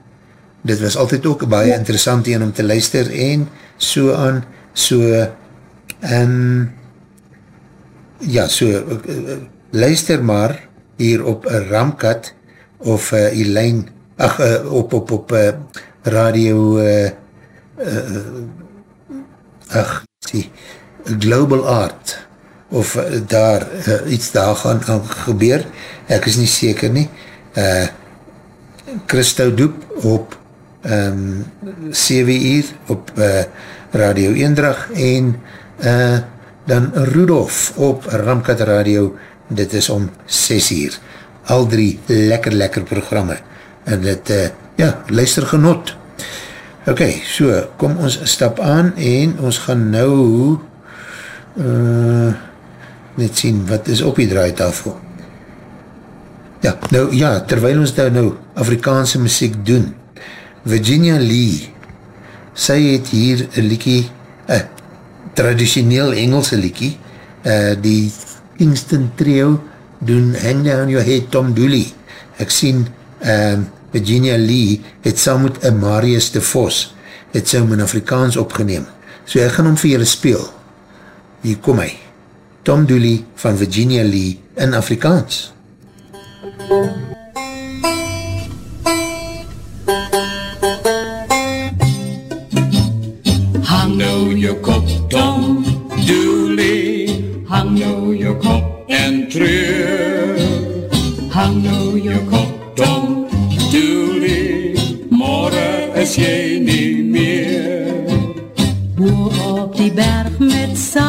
Dit was altyd ook baie ja. interessant een om te luister en so aan, so um, ja, so uh, luister maar hier op ramkat of uh, die lijn, ach, uh, op, op, op uh, radio uh, uh, ach, die Global Art of uh, daar uh, iets daar gaan gebeur, ek is nie seker nie, uh, Christo Doep op um, 7 uur op uh, Radio Eendrag en uh, dan Rudolf op Ramkat Radio, dit is om 6 uur, al drie lekker lekker programme, en dit, uh, ja, luister genot. Ok, so, kom ons stap aan en ons gaan nou uh, net sien wat is op die draaitafel. Ja, nou ja, terwijl ons daar nou Afrikaanse muziek doen, Virginia Lee, sy het hier een liekie, een traditioneel Engelse liekie, uh, die Kingston Trio doen Hang Down Your Head Tom Dooley. Ek sien uh, Virginia Lee het saam met een Marius de Vos het sy om in Afrikaans opgeneem. So ek gaan hom vir julle speel. Hier kom hy. Tom Dooley van Virginia Lee in Afrikaans. Hang nou je kop, Tom Dooley, hang nou je kop en treur. Hang nou je kop, Tom Dooley, morgen is jij niet meer. Boer op die berg met zand.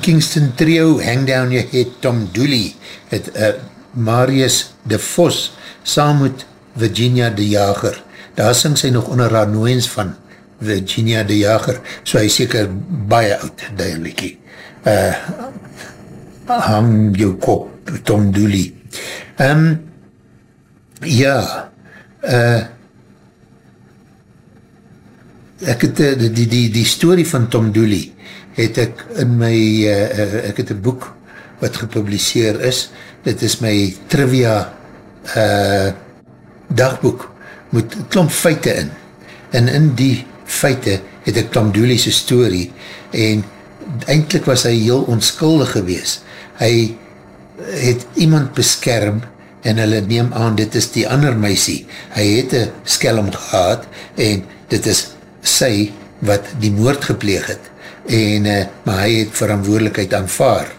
Kingston Trio, Hang Down Your Head, Tom Dooley, het uh, Marius de Vos, saam met Virginia de Jager, daar sing sy nog onder haar nooiens van Virginia de Jager, so hy is seker baie oud, die liekie. Uh, hang jou kop, Tom Dooley. Um, ja, uh, ek het die, die, die story van Tom Dooley het ek in my uh, ek het een boek wat gepubliseer is. Dit is my trivia uh, dagboek met klomp feite in. En in die feite het ek Dooley sy story en eindelijk was hy heel onskuldig gewees hy het iemand beskerm en hulle neem aan dit is die ander meisie. Hy het een skelm gehad en dit is sy wat die moord gepleeg het en, uh, maar hy het verantwoordelikheid aanvaar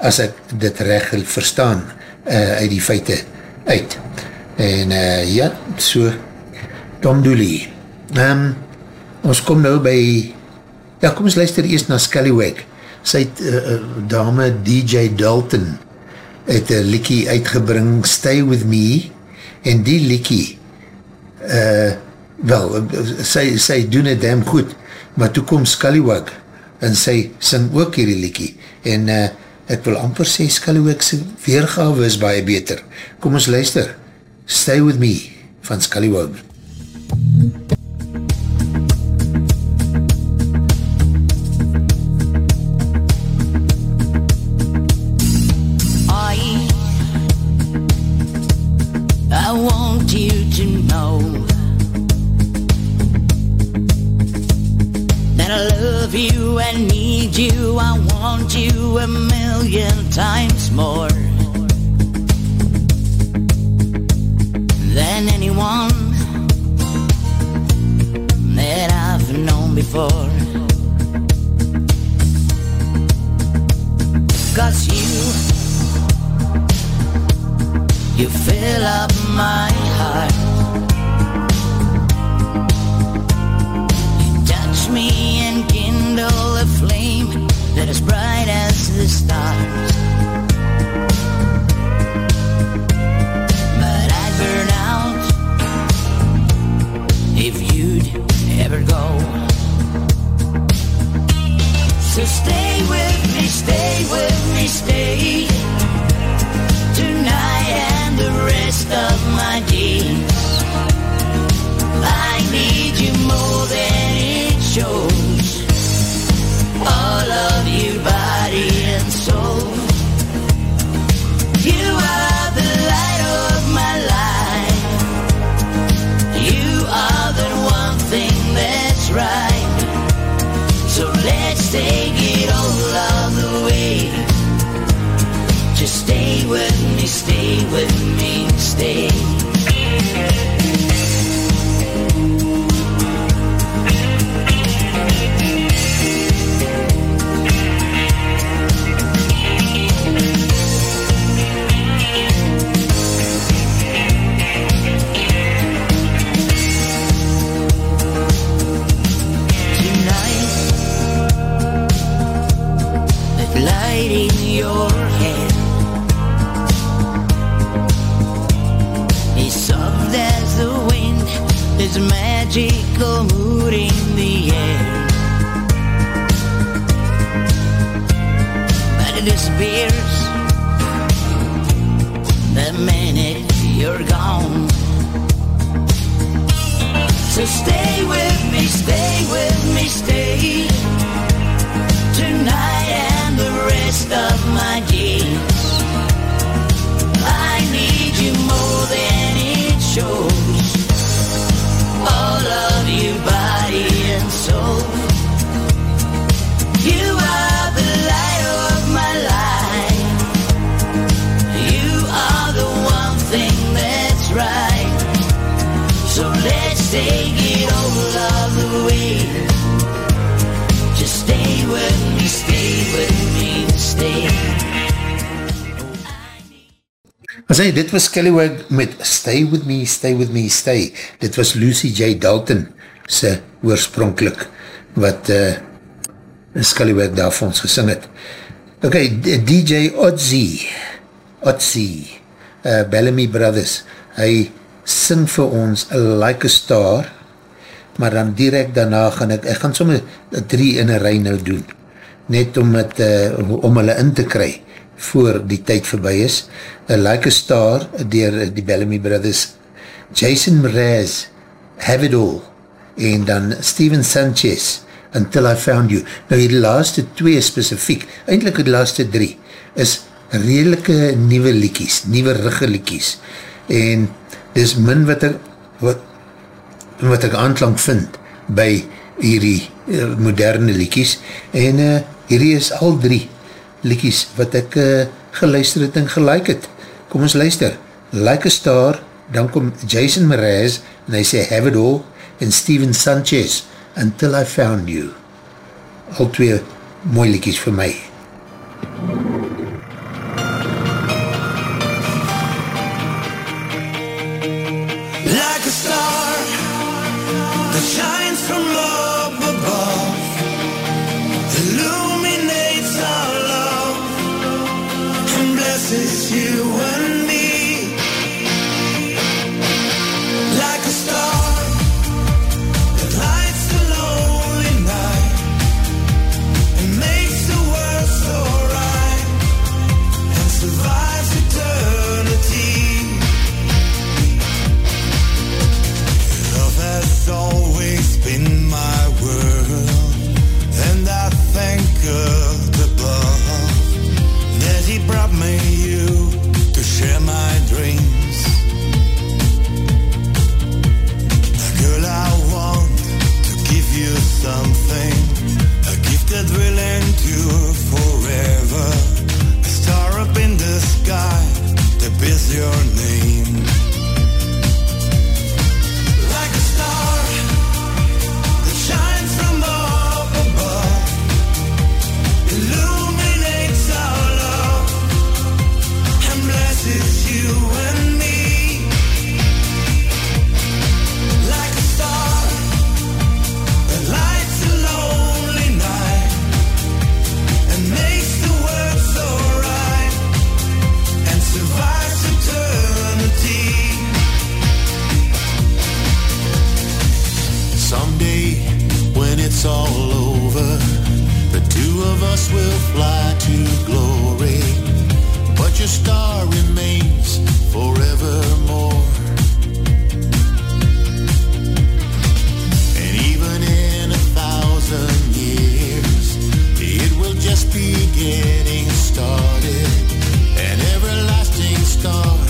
as ek dit recht verstaan uh, uit die feite uit. En uh, ja, so Tom Dooley. Um, ons kom nou by ja, kom ons luister eerst na Scallywag. Sy het, uh, dame DJ Dalton het een liekie uitgebring Stay With Me en die liekie uh, wel, sy, sy doen het damn goed maar toe kom Scallywag en sy sing ook hierdie liekie. En uh, ek wil amper sê Scallywag sy weergave is baie beter. Kom ons luister. Stay With Me van Scallywag I need you. I want you a million times more than anyone that I've known before. Cause you You fill up my heart a flame that is bright as the stars. But I'd burn out if you'd ever go. So stay with me, stay with me, stay tonight and the rest of. As hy, dit was Skellywag met Stay With Me, Stay With Me, Stay. Dit was Lucy J. Dalton se oorspronkelijk wat uh, Skellywag daar vir ons gesing het. Ok, DJ Otzi, Otzi, uh, Bellamy Brothers, hy sing vir ons Like a Star, maar dan direct daarna gaan ek, ek gaan sommer drie in een rij nou doen, net om, het, uh, om hulle in te kry, voor die tyd voorbij is. A like a Star, dier die Bellamy Brothers, Jason Mraz, Have It All, en dan Steven Sanchez, Until I Found You. Nou die laaste twee specifiek, eindelijk die laaste drie, is redelike nieuwe liekies, nieuwe rugge liekies, en dis min wat ek, wat, wat ek aanklank vind by hierdie uh, moderne liekies, en uh, hierdie is al drie liekies wat ek uh, geluister het en gelijk het. Kom ons luister. Like a Star, dan kom Jason Mraz, en hy sê Have It All, en Steven Sanchez, Until I Found You. Al twee mooi liekies vir my. like something, a gift that will endure forever. A star up in the sky that bears your name. The two of us will fly to glory. But your star remains forevermore. And even in a thousand years, it will just be getting started. An everlasting star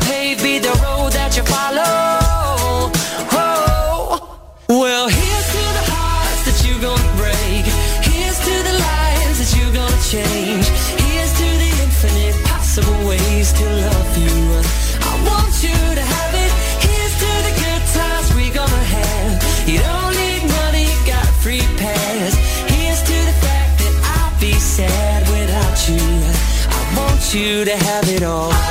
be the road that you follow. Whoa. Well, here's to the hearts that you're gonna break. Here's to the lives that you're gonna change. Here's to the infinite possible ways to love you. I want you to have it. Here's to the good times we gonna have. You don't need money, got free pass. Here's to the fact that I'll be sad without you. I want you to have it all.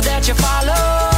that you follow.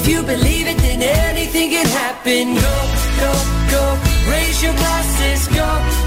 If you believe it, then anything can happen. Go, go, go. Raise your glasses. Go.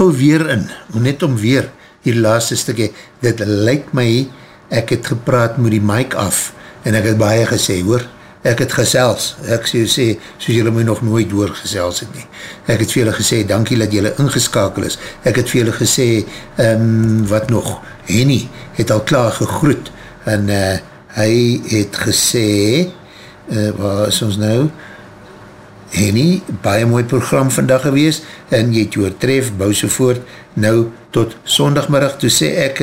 Gauw weer in, net om weer die laaste stukje, dit lyk my, ek het gepraat met die mic af, en ek het baie gesê, hoor, ek het gesels, ek sê, sê soos julle my nog nooit doorgesels het nie, ek het vir julle gesê, dankie dat julle ingeskakel is, ek het vir julle gesê, um, wat nog, Henny het al klaar gegroet, en uh, hy het gesê, uh, waar is ons nou, Henny, baie mooi program vandag gewees, en jy het jou tref, bou so voort, nou tot sondagmiddag, toe sê ek,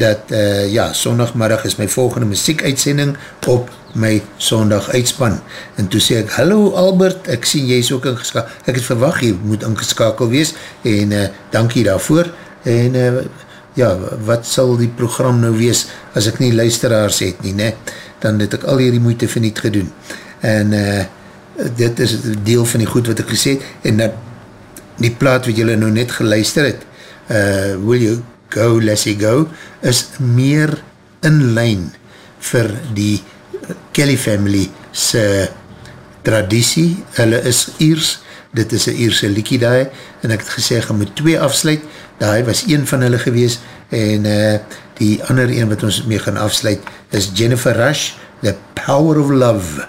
dat, uh, ja, sondagmiddag is my volgende muziekuitsending op my sondag uitspan, en toe sê ek, hallo Albert, ek sien jy is ook ingeskakel, ek het verwacht jy moet ingeskakel wees, en uh, dankie daarvoor, en uh, ja, wat sal die program nou wees, as ek nie luisteraars het nie, ne? dan het ek al hierdie moeite verniet gedoen, en uh, dit is deel van die goed wat ek gesê het, en dat die plaat wat julle nou net geluister het, uh, Will You Go, Lassie Go, is meer in lijn vir die Kelly family se traditie, hulle is Iers, dit is een Ierse liekie daai, en ek het gesê, ek moet twee afsluit, daai was een van hulle gewees, en uh, die ander een wat ons mee gaan afsluit, is Jennifer Rush, The Power of Love,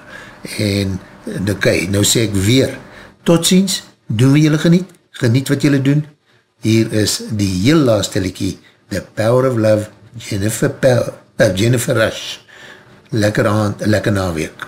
en oké, okay, nou sê ek weer, tot ziens, doen we julle geniet, geniet wat julle doen, hier is die heel laaste liekie, The Power of Love, Jennifer, Pel, uh, Jennifer Rush, lekker aand, lekker naweek.